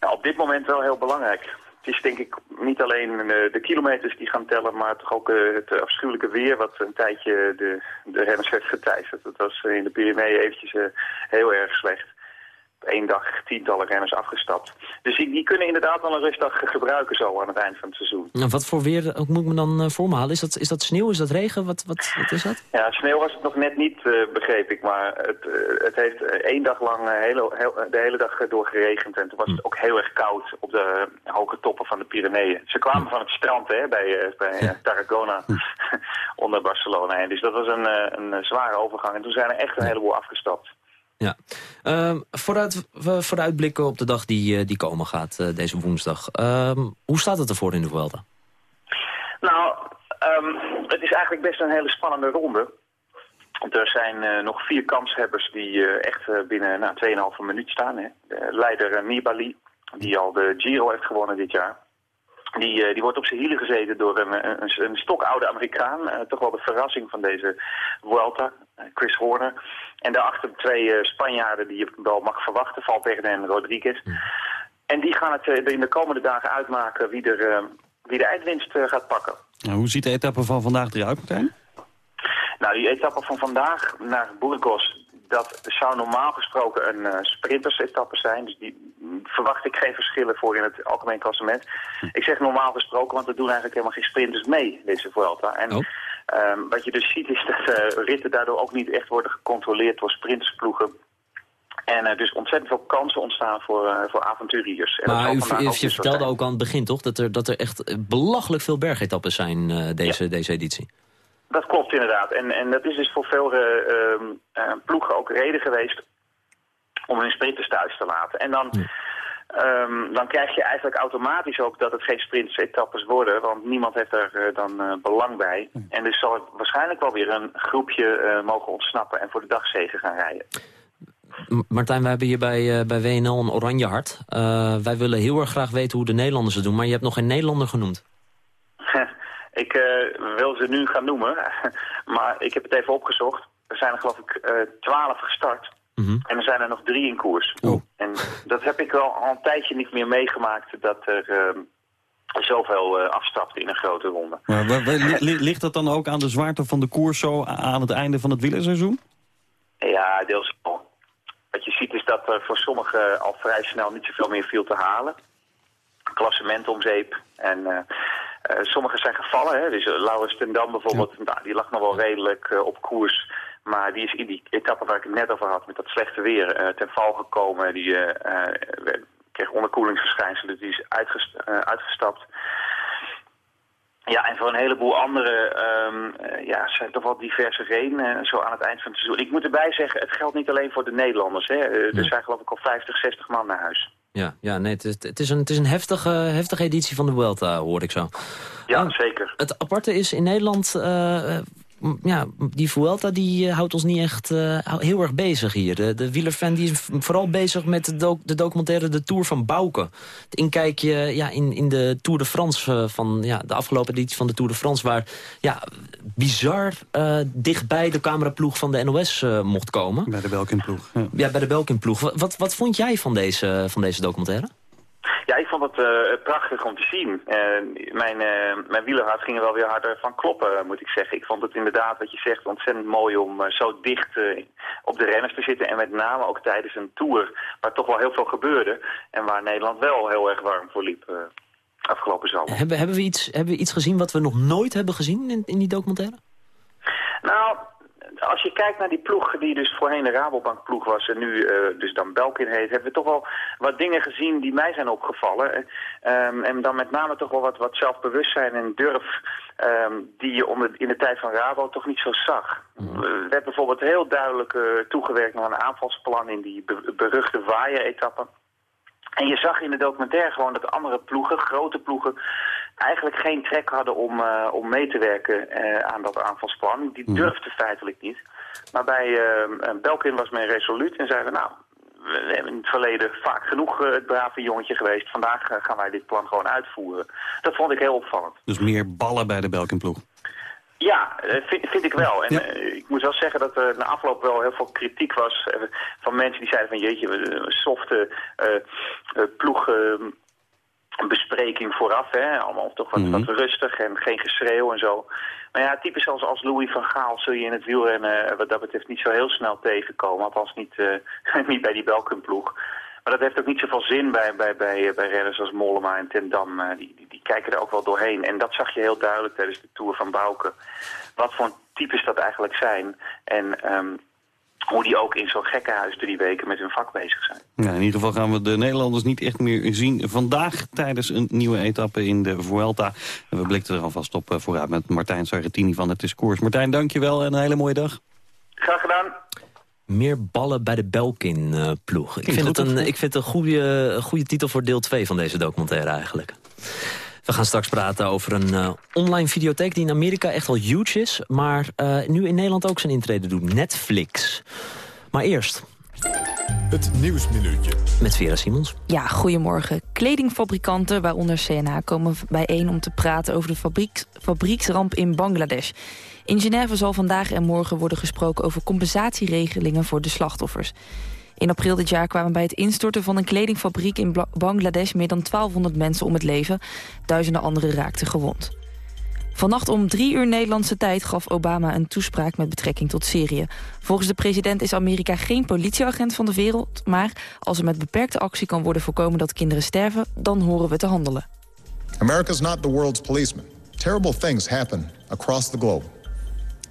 Nou, op dit moment wel heel belangrijk. Het is denk ik niet alleen de kilometers die gaan tellen, maar toch ook het afschuwelijke weer wat een tijdje de, de renners heeft geteisterd. Dat was in de Pyreneeën eventjes heel erg slecht één dag tientallen renners afgestapt. Dus die, die, kunnen inderdaad wel een rustdag gebruiken zo aan het eind van het seizoen. Nou, wat voor weer ook moet ik me dan voor me halen? Is dat, is dat sneeuw? Is dat regen? Wat, wat, wat is dat? Ja, sneeuw was het nog net niet, uh, begreep ik. Maar het, uh, het heeft één dag lang hele, heel, de hele dag door geregend. En toen was het hm. ook heel erg koud op de hoge toppen van de Pyreneeën. Ze kwamen hm. van het strand hè, bij, bij. Tarragona hm. onder Barcelona. En dus dat was een, een zware overgang. En toen zijn er echt een heleboel afgestapt. Ja. Uh, vooruit, vooruitblikken op de dag die, die komen gaat, uh, deze woensdag. Uh, hoe staat het ervoor in de Vuelta? Nou, um, het is eigenlijk best een hele spannende ronde. Er zijn uh, nog vier kanshebbers die echt binnen nou, 2,5 minuut staan. Hè. De leider Nibali, die al de Giro heeft gewonnen dit jaar. Die, uh, die wordt op zijn hielen gezeten door een, een, een stokoude Amerikaan. Uh, toch wel de verrassing van deze Vuelta, uh, Chris Horner. En daarachter twee Spanjaarden die je wel mag verwachten, Valverde en Rodriguez. En die gaan het in de komende dagen uitmaken wie, er, wie de eindwinst gaat pakken. Nou, hoe ziet de etappe van vandaag eruit, Martijn? Nou, die etappe van vandaag naar Burgos, dat zou normaal gesproken een uh, sprintersetappe zijn. Dus die verwacht ik geen verschillen voor in het algemeen klassement. Ik zeg normaal gesproken, want er doen eigenlijk helemaal geen sprinters mee, deze Vuelta. En oh. um, wat je dus ziet is dat uh, ritten daardoor ook niet echt worden gecontroleerd door sprintersploegen. En uh, dus ontzettend veel kansen ontstaan voor, uh, voor avonturiers. En maar u, u, je vertelde ook aan het begin toch dat er, dat er echt belachelijk veel bergetappes zijn uh, deze, ja. deze editie. Dat klopt inderdaad. En, en dat is dus voor veel uh, uh, ploegen ook reden geweest om hun sprinters thuis te laten. En dan, ja. um, dan krijg je eigenlijk automatisch ook dat het geen sprintetappes worden, want niemand heeft er uh, dan uh, belang bij. En dus zal waarschijnlijk wel weer een groepje uh, mogen ontsnappen en voor de dagzegen gaan rijden. Martijn, wij hebben hier bij, bij WNL een oranje hart. Wij willen heel erg graag weten hoe de Nederlanders het doen, maar je hebt nog geen Nederlander genoemd. Ik uh, wil ze nu gaan noemen, maar ik heb het even opgezocht. Er zijn er geloof ik twaalf gestart. Mm -hmm. En er zijn er nog drie in koers. Oh. En dat heb ik wel al een tijdje niet meer meegemaakt. Dat er, uh, zoveel afstapte in een grote ronde. Maar ligt dat dan ook aan de zwaarte van de koers zo aan het einde van het wielerseizoen? Ja, deels wel. Wat je ziet is dat er voor sommigen al vrij snel niet zoveel meer viel te halen. Klassement om zeep. En uh, uh, sommigen zijn gevallen. Hè? Dus Laurens ten Dam bijvoorbeeld, nou, die lag nog wel redelijk op koers. Maar die is in die etappe waar ik het net over had, met dat slechte weer, ten val gekomen. Die kreeg onderkoelingsverschijnselen, die is uitgestapt. Ja, en voor een heleboel andere um, ja, zijn toch wel diverse redenen zo aan het eind van het seizoen. Ik moet erbij zeggen, het geldt niet alleen voor de Nederlanders. Hè. Er zijn geloof ik al 50, 60 man naar huis. Ja, ja nee, het is, het is een, het is een heftige, heftige editie van de Vuelta, hoor ik zo. Ja, zeker. Het aparte is in Nederland... Uh, ja, die Vuelta die uh, houdt ons niet echt uh, heel erg bezig hier. De, de wielerfan die is vooral bezig met de, doc de, documentaire De Tour van Bouke. Het inkijkje ja, in, in de Tour de France uh, van ja, de afgelopen editie van de Tour de France... waar ja, bizar dichtbij de cameraploeg van de NOS mocht komen. Bij de Belkin-ploeg. Ja. ja. bij de Belkin-ploeg. Wat, wat vond jij van deze, van deze documentaire? Ja, ik vond het uh, prachtig om te zien. Uh, mijn, uh, mijn wielerhart ging er wel weer harder van kloppen, moet ik zeggen. Ik vond het inderdaad, wat je zegt, ontzettend mooi om zo dicht op de renners te zitten. En met name ook tijdens een tour waar toch wel heel veel gebeurde. En waar Nederland wel heel erg warm voor liep afgelopen zomer. Hebben, hebben, we iets, hebben we iets gezien wat we nog nooit hebben gezien in, in die documentaire? Nou, als je kijkt naar die ploeg die dus voorheen de Rabobank ploeg was en nu uh, dus dan Belkin heet, hebben we toch wel wat dingen gezien die mij zijn opgevallen. Um, en dan met name toch wel wat, wat zelfbewustzijn en durf um, die je onder, in de tijd van Rabo toch niet zo zag. Mm. We hebben bijvoorbeeld heel duidelijk uh, toegewerkt naar een aanvalsplan in die be beruchte waaien-etappe. En je zag in de documentaire gewoon dat andere ploegen, grote ploegen, eigenlijk geen trek hadden om, uh, om mee te werken uh, aan dat aanvalsplan. Die mhm. durfden feitelijk niet. Maar bij uh, Belkin was men resoluut en zeiden, nou, we hebben in het verleden vaak genoeg het brave jongetje geweest. Vandaag gaan wij dit plan gewoon uitvoeren. Dat vond ik heel opvallend. Dus meer ballen bij de Belkin-ploeg? Ja, vind, vind, ik wel. En ja. uh, ik moet wel zeggen dat er na afloop wel heel veel kritiek was uh, van mensen die zeiden van jeetje, een softe uh, ploeg bespreking vooraf. Hè? Allemaal toch wat, mm -hmm. wat rustig en geen geschreeuw en zo. Maar ja, typisch als, als Louis van Gaal zul je in het wielrennen wat dat betreft niet zo heel snel tegenkomen. Althans niet, uh, niet bij die Belkin-ploeg. Maar dat heeft ook niet zoveel zin bij, bij, bij, bij renners als Mollema en Ten Dam. Die, kijken er ook wel doorheen. En dat zag je heel duidelijk tijdens de Tour van Bouke. Wat voor types dat eigenlijk zijn. En um, hoe die ook in zo'n gekkenhuis drie weken met hun vak bezig zijn. Ja, in ieder geval gaan we de Nederlanders niet echt meer zien vandaag tijdens een nieuwe etappe in de Vuelta. En we blikken er alvast op vooruit met Martijn Sargentini van het Discours. Martijn, dankjewel en een hele mooie dag. Graag gedaan. Meer ballen bij de Belkin-ploeg. ik, vind het een, ik vind het een goede, goede titel voor deel 2 van deze documentaire eigenlijk. We gaan straks praten over een uh, online videotheek die in Amerika echt al huge is... maar uh, nu in Nederland ook zijn intrede doet, Netflix. Maar eerst... Het Nieuwsminuutje. Met Vera Simons. Ja, goedemorgen. Kledingfabrikanten, waaronder CNA, komen bijeen om te praten over de fabriek, fabrieksramp in Bangladesh. In Genève zal vandaag en morgen worden gesproken over compensatieregelingen voor de slachtoffers. In april dit jaar kwamen bij het instorten van een kledingfabriek in Bangladesh meer dan 1200 mensen om het leven. Duizenden anderen raakten gewond. Vannacht om drie uur Nederlandse tijd gaf Obama een toespraak met betrekking tot Syrië. Volgens de president is Amerika geen politieagent van de wereld... maar als er met beperkte actie kan worden voorkomen dat kinderen sterven... dan horen we te handelen. America is not the world's policeman. Terrible things happen across the globe.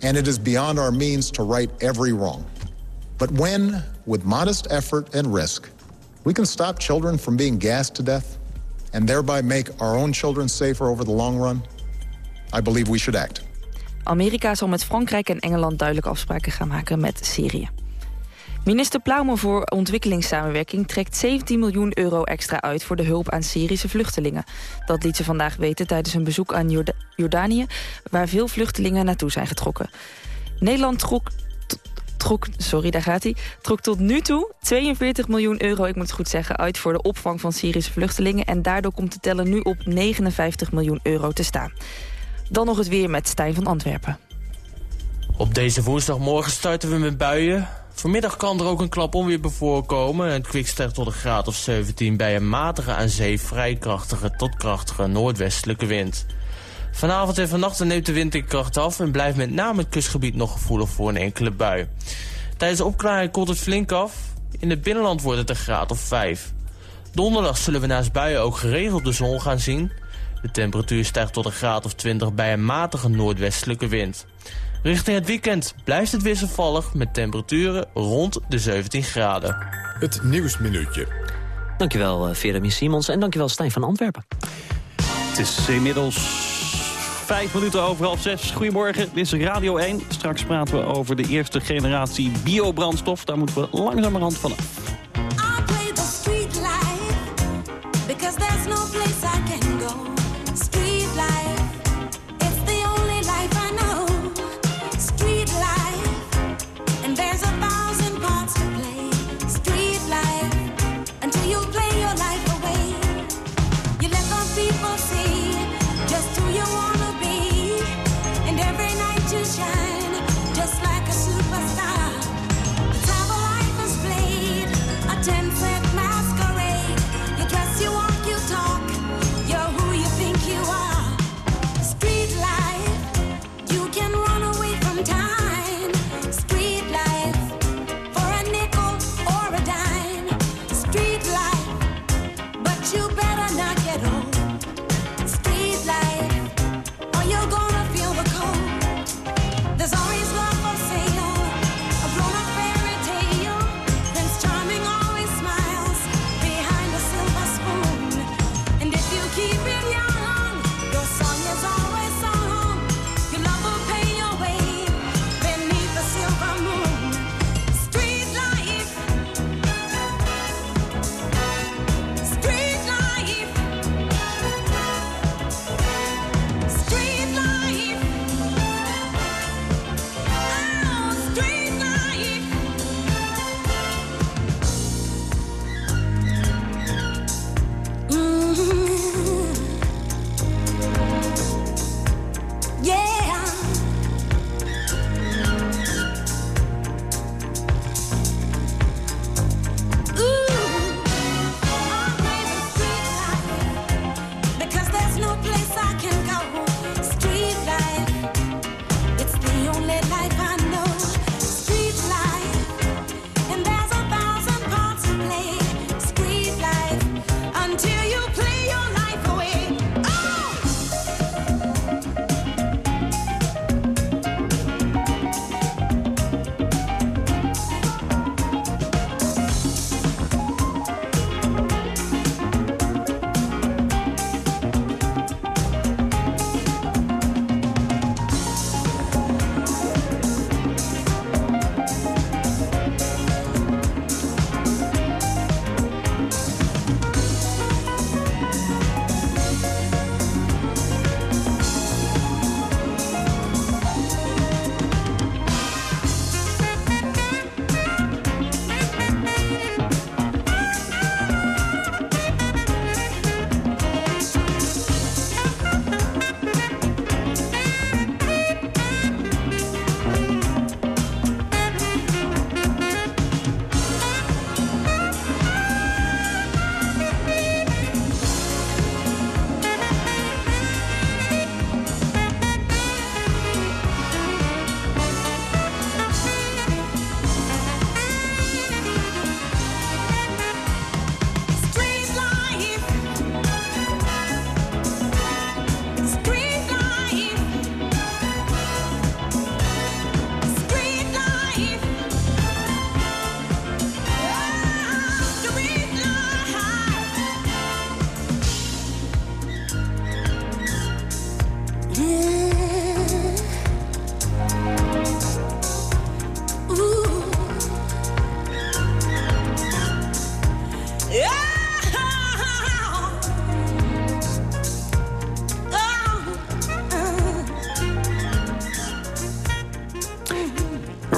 And it is beyond our means to right every wrong. But when, with modest effort and risk, we can stop children from being gassed to death and thereby make our own children safer over the long run, I believe we should act. Amerika zal met Frankrijk en Engeland duidelijke afspraken gaan maken met Syrië. Minister Plaume voor ontwikkelingssamenwerking trekt 17 miljoen euro extra uit voor de hulp aan Syrische vluchtelingen. Dat liet ze vandaag weten tijdens een bezoek aan Jorda Jordanië, waar veel vluchtelingen naartoe zijn getrokken. Nederland trok trok, sorry, daar gaat hij, trok tot nu toe 42 miljoen euro, ik moet het goed zeggen, uit voor de opvang van Syrische vluchtelingen. En daardoor komt de teller nu op 59 miljoen euro te staan. Dan nog het weer met Stijn van Antwerpen. Op deze woensdagmorgen starten we met buien. Vanmiddag kan er ook een klap onweer voorkomen. Het kwik stijgt tot een graad of 17 bij een matige aan zee vrij krachtige tot krachtige noordwestelijke wind. Vanavond en vannacht neemt de wind in kracht af en blijft met name het kustgebied nog gevoelig voor een enkele bui. Tijdens de opklaring koelt het flink af. In het binnenland wordt het een graad of 5. Donderdag zullen we naast buien ook geregeld de zon gaan zien. De temperatuur stijgt tot een graad of 20 bij een matige noordwestelijke wind. Richting het weekend blijft het wisselvallig met temperaturen rond de 17 graden. Het Nieuwsminuutje. Dankjewel uh, Veremi Simons en dankjewel Stijn van Antwerpen. Het is inmiddels vijf minuten over half zes. Goedemorgen, dit is Radio 1. Straks praten we over de eerste generatie biobrandstof. Daar moeten we langzamerhand vanaf.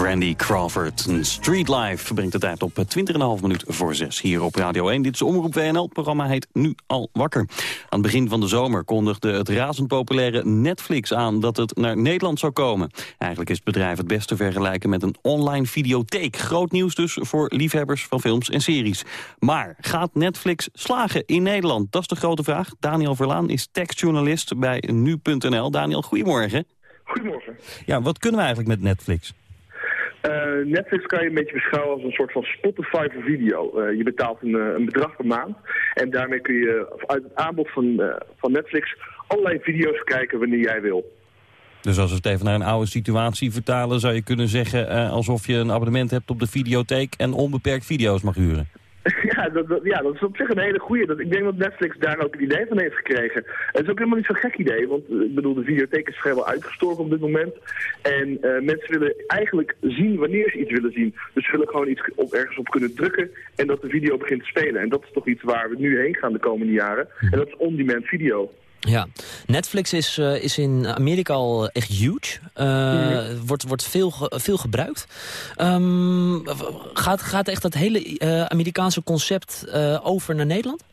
Randy Crawford. Street Life brengt de tijd op 20,5 minuut voor 6 hier op Radio 1. Dit is Omroep WNL. Het programma heet Nu al wakker. Aan het begin van de zomer kondigde het razend populaire Netflix aan dat het naar Nederland zou komen. Eigenlijk is het bedrijf het best te vergelijken met een online videotheek. Groot nieuws dus voor liefhebbers van films en series. Maar gaat Netflix slagen in Nederland? Dat is de grote vraag. Daniel Verlaan is tekstjournalist bij Nu.nl. Daniel, goedemorgen. Goedemorgen. Ja, wat kunnen we eigenlijk met Netflix? Uh, Netflix kan je een beetje beschouwen als een soort van Spotify voor video. Uh, je betaalt een, uh, een, bedrag per maand en daarmee kun je uit het aanbod van, van Netflix allerlei video's kijken wanneer jij wil. Dus als we het even naar een oude situatie vertalen... zou je kunnen zeggen alsof je een abonnement hebt op de videotheek... en onbeperkt video's mag huren. Ja dat, ja, dat is op zich een hele goeie. Dat, ik denk dat Netflix daar ook het idee van heeft gekregen. Het is ook helemaal niet zo'n gek idee, want eh, ik bedoel, de videotheek is vrijwel uitgestorven op dit moment. En uh, mensen willen eigenlijk zien wanneer ze iets willen zien. Dus ze willen gewoon iets op, ergens op kunnen drukken en dat de video begint te spelen. En dat is toch iets waar we nu heen gaan de komende jaren. En dat is on-demand video. Ja, Netflix is, uh, is in Amerika al echt huge. Uh, mm. Wordt, wordt veel, veel gebruikt. Um, gaat, gaat echt dat hele uh, Amerikaanse concept over naar Nederland?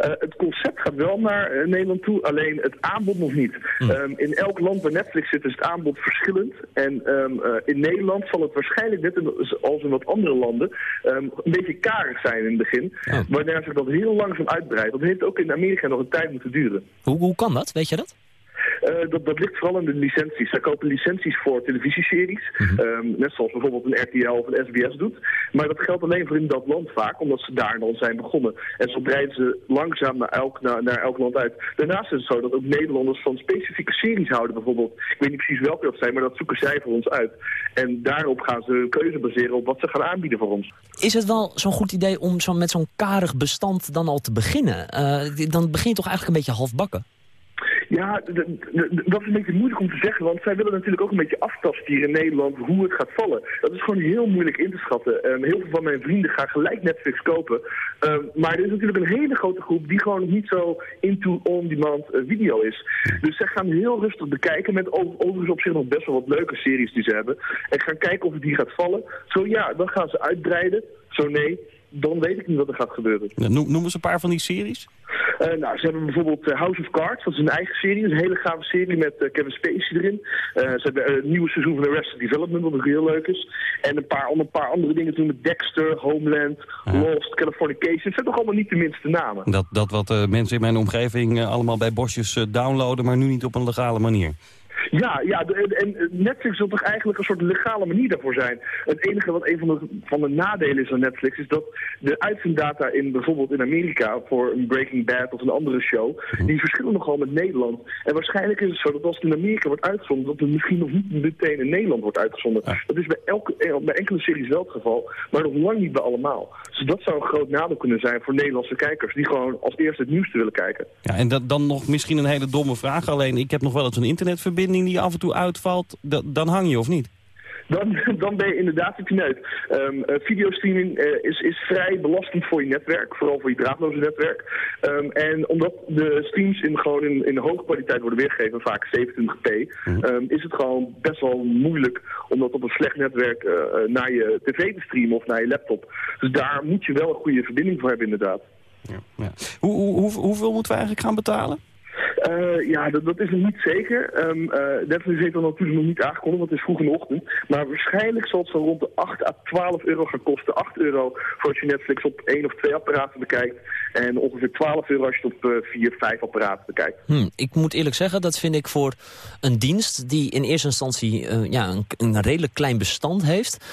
Uh, het concept gaat wel naar uh, Nederland toe, alleen het aanbod nog niet. Mm. Um, in elk land waar Netflix zit is het aanbod verschillend. En um, uh, in Nederland zal het waarschijnlijk net als in wat andere landen um, een beetje karig zijn in het begin. Oh. Wanneer zich dat heel langzaam uitbreidt. Dat heeft ook in Amerika nog een tijd moeten duren. Hoe, hoe kan dat? Weet je dat? Uh, dat, dat ligt vooral in de licenties. Zij kopen licenties voor televisieseries. Mm -hmm. um, net zoals bijvoorbeeld een RTL of een SBS doet. Maar dat geldt alleen voor in dat land vaak, omdat ze daar dan zijn begonnen. En zo breiden ze langzaam naar elk, naar, naar elk land uit. Daarnaast is het zo dat ook Nederlanders van specifieke series houden bijvoorbeeld. Ik weet niet precies welke dat zijn, maar dat zoeken zij voor ons uit. En daarop gaan ze hun keuze baseren op wat ze gaan aanbieden voor ons. Is het wel zo'n goed idee om zo met zo'n karig bestand dan al te beginnen? Uh, dan begin je toch eigenlijk een beetje halfbakken? Ja, dat is een beetje moeilijk om te zeggen, want zij willen natuurlijk ook een beetje aftasten hier in Nederland hoe het gaat vallen. Dat is gewoon heel moeilijk in te schatten. Um, heel veel van mijn vrienden gaan gelijk Netflix kopen. Um, maar er is natuurlijk een hele grote groep die gewoon niet zo into on-demand uh, video is. Dus zij gaan heel rustig bekijken met overigens op zich nog best wel wat leuke series die ze hebben. En gaan kijken of het die gaat vallen. Zo ja, dan gaan ze uitbreiden. Zo nee, dan weet ik niet wat er gaat gebeuren. Ja, noem eens een paar van die series. Uh, nou, ze hebben bijvoorbeeld uh, House of Cards, dat is een eigen serie, een hele gave serie met uh, Kevin Spacey erin. ze hebben een nieuwe seizoen van Arrested Development, wat ook heel leuk is. En een paar, een paar andere dingen doen met Dexter, Homeland, Lost, Californication. Het zijn toch allemaal niet de minste namen. Dat, dat wat mensen in mijn omgeving allemaal bij bosjes downloaden, maar nu niet op een legale manier. Ja, ja en Netflix wil toch eigenlijk een soort legale manier daarvoor zijn. Het enige wat een van de, van de nadelen is van Netflix is dat de uitzenddata in bijvoorbeeld in Amerika voor een Breaking Bad of een andere show, die verschillen nogal met Nederland. En waarschijnlijk is het zo dat als het in Amerika wordt uitgezonden, dat het misschien nog niet meteen in Nederland wordt uitgezonden. Dat is bij, elke, bij enkele series wel het geval, maar nog lang niet bij allemaal. Dus dat zou een groot nadeel kunnen zijn voor Nederlandse kijkers, die gewoon als eerste het nieuws willen kijken. Ja, en dat, dan nog misschien een hele domme vraag, alleen ik heb nog wel eens een internetverbinding die af en toe uitvalt, dan hang je of niet? Dan, dan ben je inderdaad een pineut. Um, uh, videostreaming uh, is, is vrij belastend voor je netwerk, vooral voor je draadloze netwerk. Um, en omdat de streams in, gewoon in, in hoge kwaliteit worden weergegeven, vaak 27p, mm. um, is het gewoon best wel moeilijk om dat op een slecht netwerk uh, naar je tv te streamen of naar je laptop. Dus daar moet je wel een goede verbinding voor hebben inderdaad. Ja, ja. Hoe, hoe, hoeveel moeten we eigenlijk gaan betalen? Uh, ja, dat, dat, is nog niet zeker. Um, uh, Netflix heeft dat natuurlijk nog niet aangekondigd, want het is vroeg in de ochtend. Maar waarschijnlijk zal het zo rond de 8 à 12 euro gaan kosten. 8 euro voor als je Netflix op één of twee apparaten bekijkt. En ongeveer 12 euro als je het op uh, vier, vijf apparaten bekijkt. Hm, ik moet eerlijk zeggen, dat vind ik voor een dienst die in eerste instantie ja, een, een, redelijk klein bestand heeft.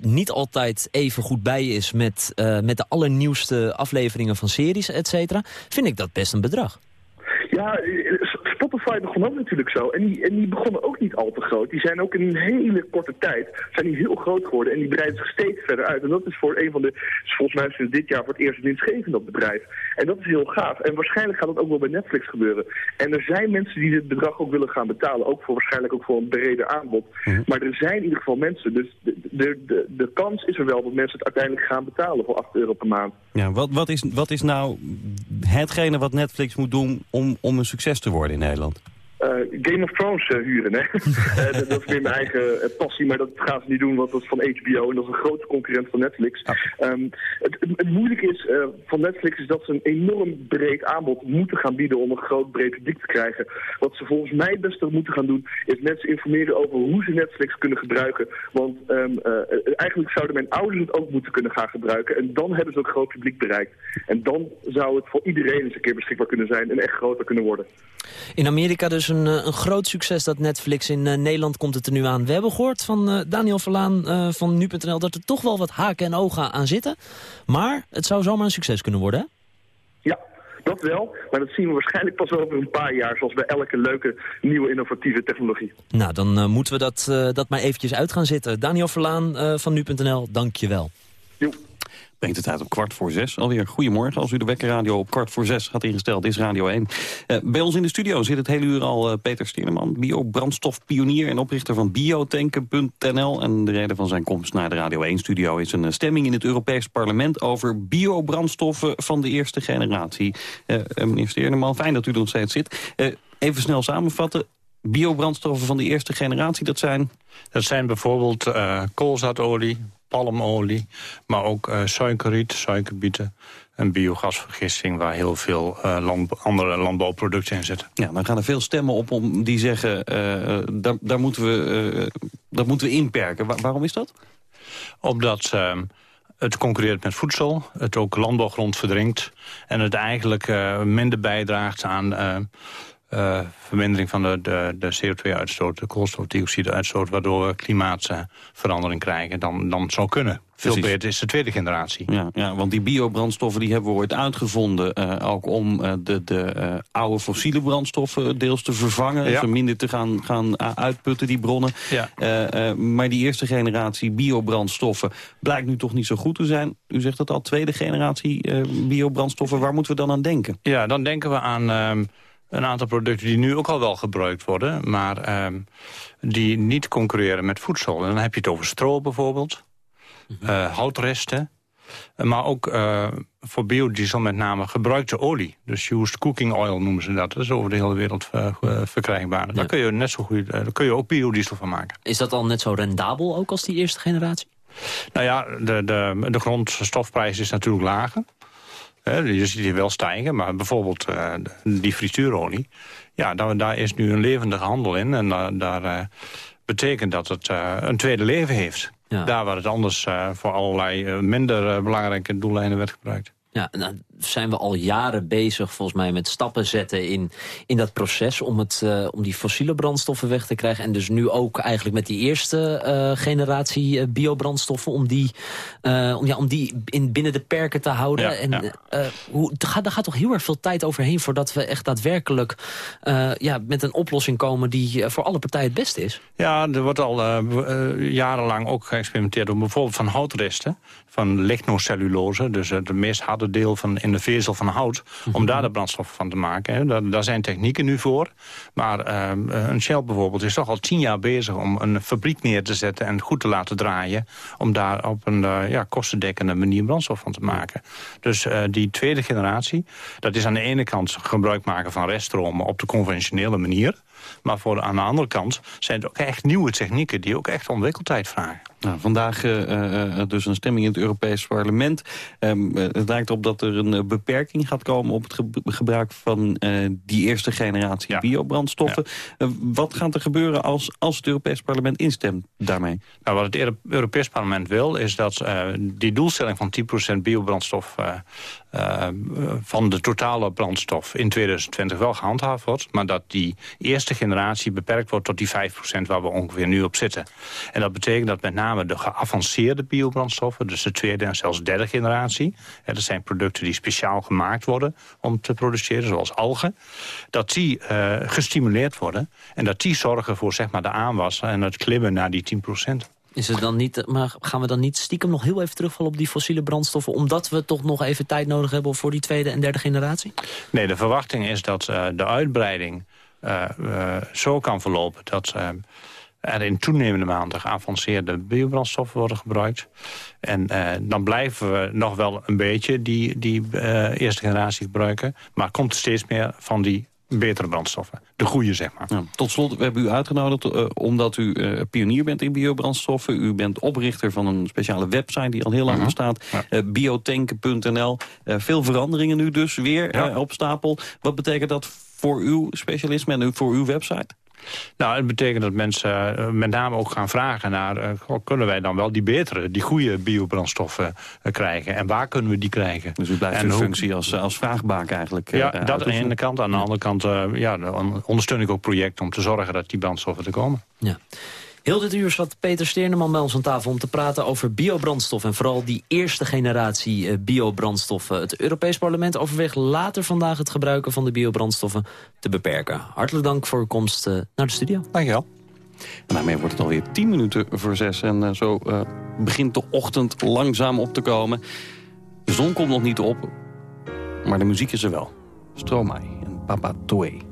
niet altijd even goed bij is met, met de allernieuwste afleveringen van series, et cetera. Vind ik dat best een bedrag. Ja, Spotify begon ook natuurlijk zo. En die, en die begonnen ook niet al te groot. Die zijn ook in een hele korte tijd zijn die heel groot geworden. En die breiden zich steeds verder uit. En dat is voor een van de, volgens mij sinds dit jaar voor het eerst winstgevend dat bedrijf. En dat is heel gaaf. En waarschijnlijk gaat dat ook wel bij Netflix gebeuren. En er zijn mensen die dit bedrag ook willen gaan betalen. Ook voor waarschijnlijk ook voor een breder aanbod. Mhm. Maar er zijn in ieder geval mensen. Dus de, de, de, de kans is er wel dat mensen het uiteindelijk gaan betalen voor 8 euro per maand. Ja, wat, wat, is, wat is nou hetgene wat Netflix moet doen om, om een succes te worden in Nederland? Nederland. Game of Thrones huren, hè. dat, dat, is weer mijn eigen passie, maar dat gaan ze niet doen, want dat is van HBO en dat is een grote concurrent van Netflix. Ehm, het, het, moeilijke is van Netflix is dat ze een enorm breed aanbod moeten gaan bieden om een groot breed publiek te krijgen. Wat ze volgens mij best moeten gaan doen, is mensen informeren over hoe ze Netflix kunnen gebruiken. Want um, eigenlijk zouden mijn ouders het ook moeten kunnen gaan gebruiken. En dan hebben ze een groot publiek bereikt. En dan zou het voor iedereen eens een keer beschikbaar kunnen zijn en echt groter kunnen worden. In Amerika dus een, eh, een groot succes dat Netflix. In uh, Nederland komt het er nu aan. We hebben gehoord van uh, Daniel Verlaan van Nu.nl dat er toch wel wat haken en ogen aan zitten. Maar het zou zomaar een succes kunnen worden, hè? Ja, dat wel, maar dat zien we waarschijnlijk pas over een paar jaar... zoals bij elke leuke, nieuwe, innovatieve technologie. Nou, dan uh, moeten we dat, uh, dat maar eventjes uit gaan zitten. Daniel Verlaan uh, van Nu.nl, dank je wel. Jo brengt het uit op kwart voor zes. Alweer goedemorgen. Als u de wekkerradio op kwart voor zes had ingesteld, is Radio 1. Uh, bij ons in de studio zit het hele uur al uh, Peter Stierneman, biobrandstofpionier en oprichter van biotanken.nl. En de reden van zijn komst naar de Radio 1-studio is een stemming in het Europees Parlement over biobrandstoffen van de eerste generatie. Uh, meneer Stierneman, fijn dat u er nog steeds zit. even snel samenvatten. Biobrandstoffen van de eerste generatie, dat zijn? Dat zijn bijvoorbeeld koolzaadolie, palmolie, maar ook uh, suikerriet, suikerbieten en biogasvergisting... waar heel veel uh, andere landbouwproducten in zitten. Ja, dan gaan er veel stemmen op om die zeggen... Uh, daar, daar, moeten we, dat moeten we inperken. waarom is dat? Omdat ehm, het concurreert met voedsel, het ook landbouwgrond verdrinkt... en het eigenlijk minder bijdraagt aan uh, vermindering van de, de, de CO2-uitstoot, de koolstofdioxide-uitstoot... waardoor we klimaatverandering krijgen, dan, dan zou kunnen. Veel beter is de tweede generatie. Ja, ja, want die biobrandstoffen die hebben we ooit uitgevonden... Uh, ook om uh, de, de oude fossiele brandstoffen deels te vervangen. Ja. minder te gaan, gaan uitputten, die bronnen. Ja. maar die eerste generatie biobrandstoffen blijkt nu toch niet zo goed te zijn. U zegt dat al, tweede generatie biobrandstoffen. Waar moeten we dan aan denken? Ja, dan denken we aan... Ehm, een aantal producten die nu ook al wel gebruikt worden... maar um, die niet concurreren met voedsel. En dan heb je het over stro bijvoorbeeld, mm uh, houtresten... Maar ook uh, voor biodiesel met name gebruikte olie. Dus used cooking oil noemen ze dat. Dat is over de hele wereld uh, verkrijgbaar. Ja. Daar kun je net zo goed, daar kun je ook biodiesel van maken. Is dat al net zo rendabel ook als die eerste generatie? Nou ja, de, de, de grondstofprijs is natuurlijk lager. Je ziet die wel stijgen, maar bijvoorbeeld uh, die frituurolie... ja, daar, daar, is nu een levendige handel in. En uh, daar uh, betekent dat het een tweede leven heeft. Ja. Daar waar het anders voor allerlei minder belangrijke doeleinden werd gebruikt. Ja, nou, zijn we al jaren bezig volgens mij met stappen zetten in, in dat proces... Om, het, uh, om die fossiele brandstoffen weg te krijgen. En dus nu ook eigenlijk met die eerste uh, generatie uh, biobrandstoffen... om die, om, ja, om die in, binnen de perken te houden. Ja, en, ja. hoe, gaat, daar gaat toch heel erg veel tijd overheen... voordat we echt daadwerkelijk ja, met een oplossing komen... die voor alle partijen het beste is? Ja, er wordt al jarenlang ook geëxperimenteerd... om bijvoorbeeld van houtresten, van lignocellulose... dus het meest harde deel van de vezel van hout... om mhm. daar de brandstof van te maken. Daar, daar, zijn technieken nu voor. Maar ehm, een Shell bijvoorbeeld is toch al tien jaar bezig... om een fabriek neer te zetten en goed te laten draaien... om daar op een uh, ja, kostendekkende manier brandstof van te maken. Dus uh, die tweede generatie, dat is aan de ene kant gebruik maken van reststromen... op de conventionele manier... Maar voor aan de andere kant zijn het ook echt nieuwe technieken... die ook echt ontwikkeltijd vragen. Nou, vandaag uh, uh, dus een stemming in het Europees Parlement. Um, het lijkt op dat er een beperking gaat komen... op het gebruik van die eerste generatie biobrandstoffen. wat gaat er gebeuren als, als het Europees Parlement instemt daarmee? Nou, wat het Europees Parlement wil... is dat die doelstelling van 10% biobrandstof... van de totale brandstof in 2020 wel gehandhaafd wordt... maar dat die eerste generatie beperkt wordt tot die 5% waar we ongeveer nu op zitten. En dat betekent dat met name de geavanceerde biobrandstoffen, dus de tweede en zelfs derde generatie, hè, dat zijn producten die speciaal gemaakt worden om te produceren, zoals algen, dat die uh, gestimuleerd worden en dat die zorgen voor zeg maar, de aanwas en het klimmen naar die 10%. Is het dan niet, maar gaan we dan niet stiekem nog heel even terugvallen op die fossiele brandstoffen... omdat we toch nog even tijd nodig hebben voor die tweede en derde generatie? Nee, de verwachting is dat uh, de uitbreiding uh, zo kan verlopen dat er in toenemende mate geavanceerde biobrandstoffen worden gebruikt. En dan blijven we nog wel een beetje die, die eerste generatie gebruiken. Maar komt steeds meer van die betere brandstoffen. De goede, zeg maar. Ja, tot slot, we hebben u uitgenodigd uh, omdat u uh, pionier bent in biobrandstoffen. U bent oprichter van een speciale website die al heel lang bestaat. Uh, biotanken.nl. veel veranderingen nu dus weer op stapel. Wat betekent dat voor uw specialisme en voor uw website? Nou, het betekent dat mensen uh, met name ook gaan vragen naar... Uh, kunnen wij dan wel die betere, die goede biobrandstoffen uh, krijgen? En waar kunnen we die krijgen? Dus u blijft en uw functie als, als vraagbaak eigenlijk Ja, dat aan de ene kant. Aan de andere kant ja, ondersteun ik ook projecten... om te zorgen dat die brandstoffen er komen. Ja. Heel dit uur zat Peter Steerneman bij ons aan tafel om te praten over biobrandstof... en vooral die eerste generatie uh, biobrandstoffen. Het Europees Parlement overweegt later vandaag het gebruiken van de biobrandstoffen te beperken. Hartelijk dank voor uw komst uh, naar de studio. Dankjewel. En daarmee wordt het alweer 10 minuten voor zes. En uh, zo begint de ochtend langzaam op te komen. De zon komt nog niet op, maar de muziek is er wel. Stromae en Papa Toei.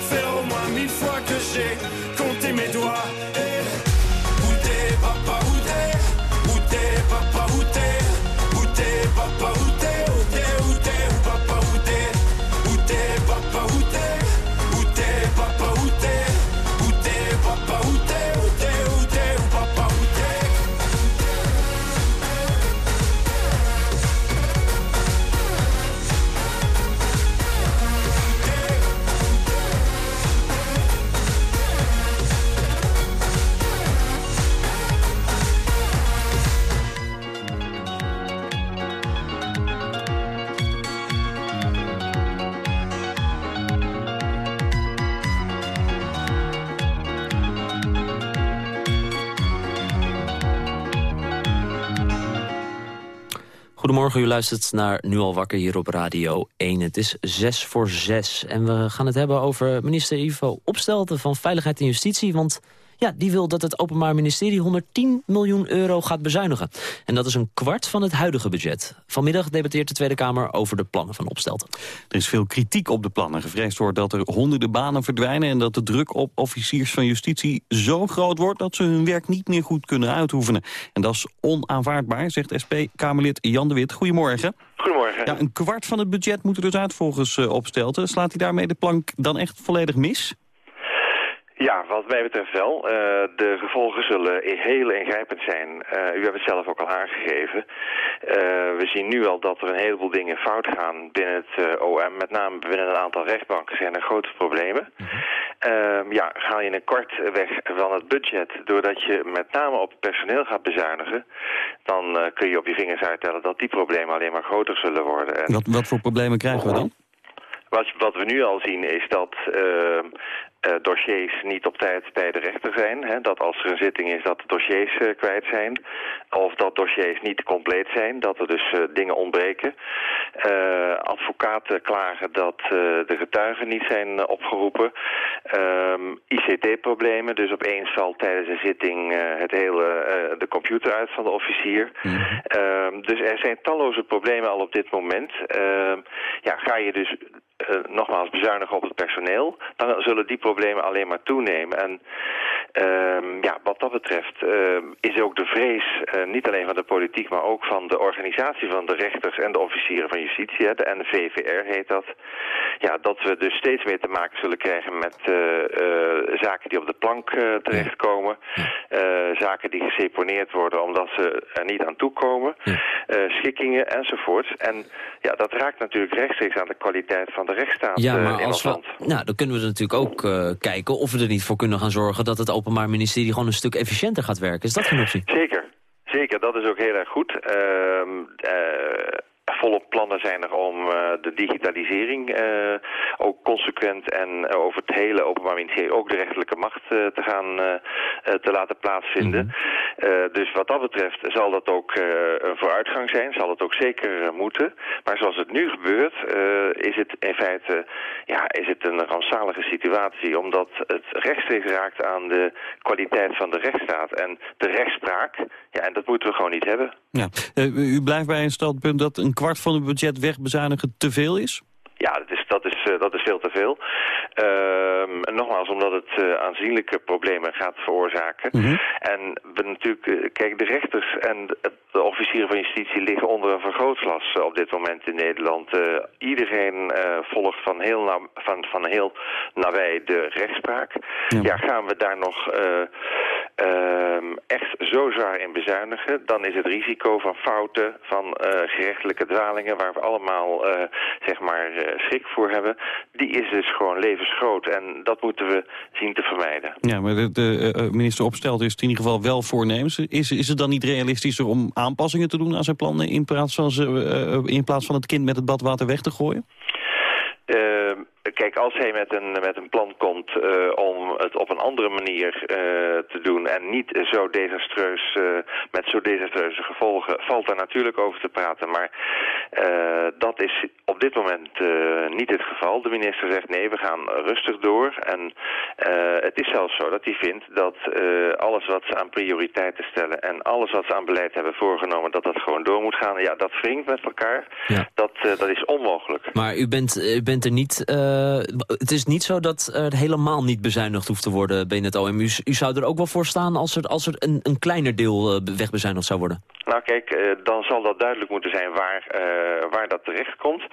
au moins mille fois que j'ai compté mes doigts. Eh, où t'es papa, où t'es? Où t'es papa, où t'es? Où t'es papa, où t'es? Goedemorgen, u luistert naar Nu al wakker hier op Radio 1. Het is 6 voor 6 en we gaan het hebben over minister Ivo Opstelten van Veiligheid en Justitie. Want Ja, die wil dat het Openbaar Ministerie 110 miljoen euro gaat bezuinigen. En dat is een kwart van het huidige budget. Vanmiddag debatteert de Tweede Kamer over de plannen van Opstelten. Er is veel kritiek op de plannen. Gevreesd wordt dat er honderden banen verdwijnen... en dat de druk op officiers van justitie zo groot wordt... dat ze hun werk niet meer goed kunnen uitoefenen. En dat is onaanvaardbaar, zegt SP-Kamerlid Jan de Wit. Goedemorgen. Goedemorgen. Ja, een kwart van het budget moet er dus uit volgens uh, Opstelten. Slaat hij daarmee de plank dan echt volledig mis? Ja, wat mij betreft wel. Uh, de gevolgen zullen heel ingrijpend zijn. Uh, u hebt het zelf ook al aangegeven. Uh, we zien nu al dat er een heleboel dingen fout gaan binnen het OM. Met name binnen een aantal rechtbanken zijn er grote problemen. Mm -hmm. ja, ga je een kwart weg van het budget... doordat je met name op personeel gaat bezuinigen... dan kun je op je vingers uittellen dat die problemen alleen maar groter zullen worden. En... Wat, wat voor problemen krijgen we dan? Wat, wat, we nu al zien is dat uh, uh, dossiers niet op tijd bij de rechter zijn. Hè? Dat als er een zitting is dat de dossiers uh, kwijt zijn. Of dat dossiers niet compleet zijn, dat er dus dingen ontbreken. advocaten klagen dat de getuigen niet zijn opgeroepen. Ehm, ICT-problemen, dus opeens valt tijdens een zitting het hele, de computer uit van de officier. Mm. dus er zijn talloze problemen al op dit moment. Ehm, ja, ga je dus uh, nogmaals bezuinigen op het personeel, dan zullen die problemen alleen maar toenemen. En uh, ja, wat dat betreft uh, is ook de vrees, uh, niet alleen van de politiek, maar ook van de organisatie van de rechters en de officieren van justitie, hè, de NVVR heet dat, ja, dat we dus steeds meer te maken zullen krijgen met zaken die op de plank terechtkomen, zaken die geseponeerd worden omdat ze er niet aan toekomen, schikkingen enzovoort. En ja, dat raakt natuurlijk rechtstreeks aan de kwaliteit van de rechtsstaat ja, maar in als we, nou, dan kunnen we natuurlijk ook uh, kijken of we er niet voor kunnen gaan zorgen dat het Openbaar Ministerie gewoon een stuk efficiënter gaat werken. Is dat geen optie? Zeker, zeker. Dat is ook heel erg goed. Uh, uh, volop plannen zijn er om uh, de digitalisering uh, ook consequent en uh, over het hele openbaar ministerie ook de rechterlijke macht te gaan te laten plaatsvinden. Mm -hmm. Dus wat dat betreft zal dat ook een vooruitgang zijn, zal het ook zeker moeten. Maar zoals het nu gebeurt is het in feite ja, is het een rampzalige situatie omdat het rechtstreeks raakt aan de kwaliteit van de rechtsstaat en de rechtspraak. Ja, en dat moeten we gewoon niet hebben. Ja. u blijft bij een standpunt dat een kwart van het budget wegbezuinigen te veel is? Dat is, dat is, uh, dat is veel te veel. Uh, en nogmaals, omdat het uh, aanzienlijke problemen gaat veroorzaken. Mm -hmm. En we natuurlijk, uh, kijk, de rechters en de, de officieren van justitie liggen onder een vergrootglas op dit moment in Nederland. iedereen volgt van heel, na, van, van heel nabij de rechtspraak. Ja, ja gaan we daar nog ehm, echt zo zwaar in bezuinigen, dan is het risico van fouten, van gerechtelijke dwalingen, waar we allemaal, zeg maar, schrik voor hebben, die is dus gewoon levensgroot. En dat moeten we zien te vermijden. Ja, maar de, de uh, minister Opstelt is het in ieder geval wel voornemens. Is, is het dan niet realistischer om aanpassingen te doen aan zijn plannen... in plaats van, uh, in plaats van het kind met het badwater weg te gooien? Uh, kijk, als hij met een, met een plan komt uh, om het op een andere manier uh, te doen en niet zo desastreus, uh, met zo desastreuze gevolgen, valt daar natuurlijk over te praten. Maar dat is op dit moment niet het geval. De minister zegt nee, we gaan rustig door. En het is zelfs zo dat hij vindt dat alles wat ze aan prioriteiten stellen en alles wat ze aan beleid hebben voorgenomen, dat dat gewoon door moet gaan. Ja, dat wringt met elkaar. Ja. Dat, dat is onmogelijk. Maar u bent, u bent er niet... Uh, het is niet zo dat er helemaal niet bezuinigd hoeft te worden binnen het. U, u zou er ook wel voor staan als er, als er een, een kleiner deel uh, wegbezuinigd zou worden? Nou kijk, uh, dan zal dat duidelijk moeten zijn waar, waar dat terecht komt.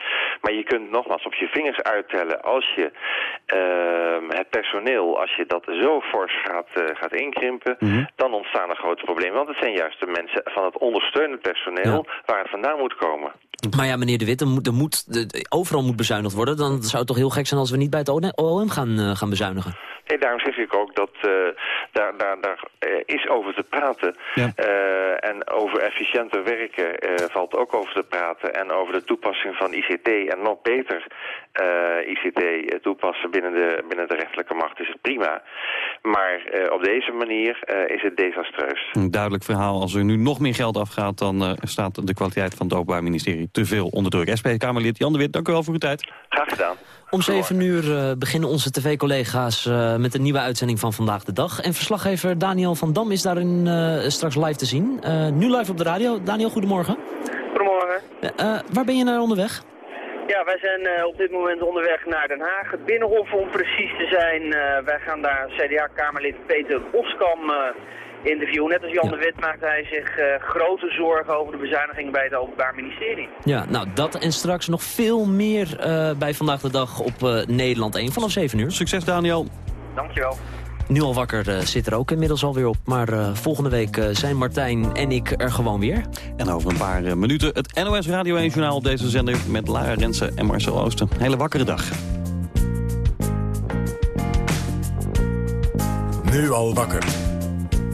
Maar je kunt nogmaals op je vingers uittellen als je ehm, het personeel, als je dat zo fors gaat, gaat inkrimpen, mm -hmm. dan ontstaan er grote problemen. Want het zijn juist de mensen van het ondersteunend personeel ja. waar het vandaan moet komen. Maar ja, meneer De Wit, er moet, er moet, overal moet bezuinigd worden. Dan zou het toch heel gek zijn als we niet bij het OM gaan, uh, gaan bezuinigen. Nee, daarom zeg ik ook dat uh, daar, daar, daar uh, is over te praten. Ja. en over efficiënter werken valt ook over te praten. praten en over de toepassing van ICT en nog beter ICT toepassen binnen de, binnen de rechterlijke macht is het prima. Maar op deze manier is het desastreus. Een duidelijk verhaal. Als er nu nog meer geld afgaat, dan staat de kwaliteit van het Openbaar Ministerie te veel onder druk. SP-Kamerlid Jan de Wit, dank u wel voor uw tijd. Graag gedaan. Om 7 uur uh, beginnen onze tv-collega's uh, met een nieuwe uitzending van Vandaag de Dag. En verslaggever Daniel van Dam is daarin uh, straks live te zien. nu live op de radio. Daniel, goedemorgen. Goedemorgen. waar ben je naar onderweg? Ja, wij zijn op dit moment onderweg naar Den Haag. Het Binnenhof om precies te zijn. wij gaan daar CDA-kamerlid Peter Oskam interview. Net als Jan de Wit maakt hij zich uh, grote zorgen over de bezuinigingen bij het Openbaar Ministerie. Ja, nou dat en straks nog veel meer uh, bij Vandaag de Dag op uh, Nederland 1 vanaf 7 uur. Succes Daniel. Dankjewel. Nu al wakker zit er ook inmiddels alweer op. Maar volgende week zijn Martijn en ik er gewoon weer. En over een paar minuten het NOS Radio 1 Journaal op deze zender... met Lara Rensen en Marcel Oosten. Hele wakkere dag. Nu al wakker.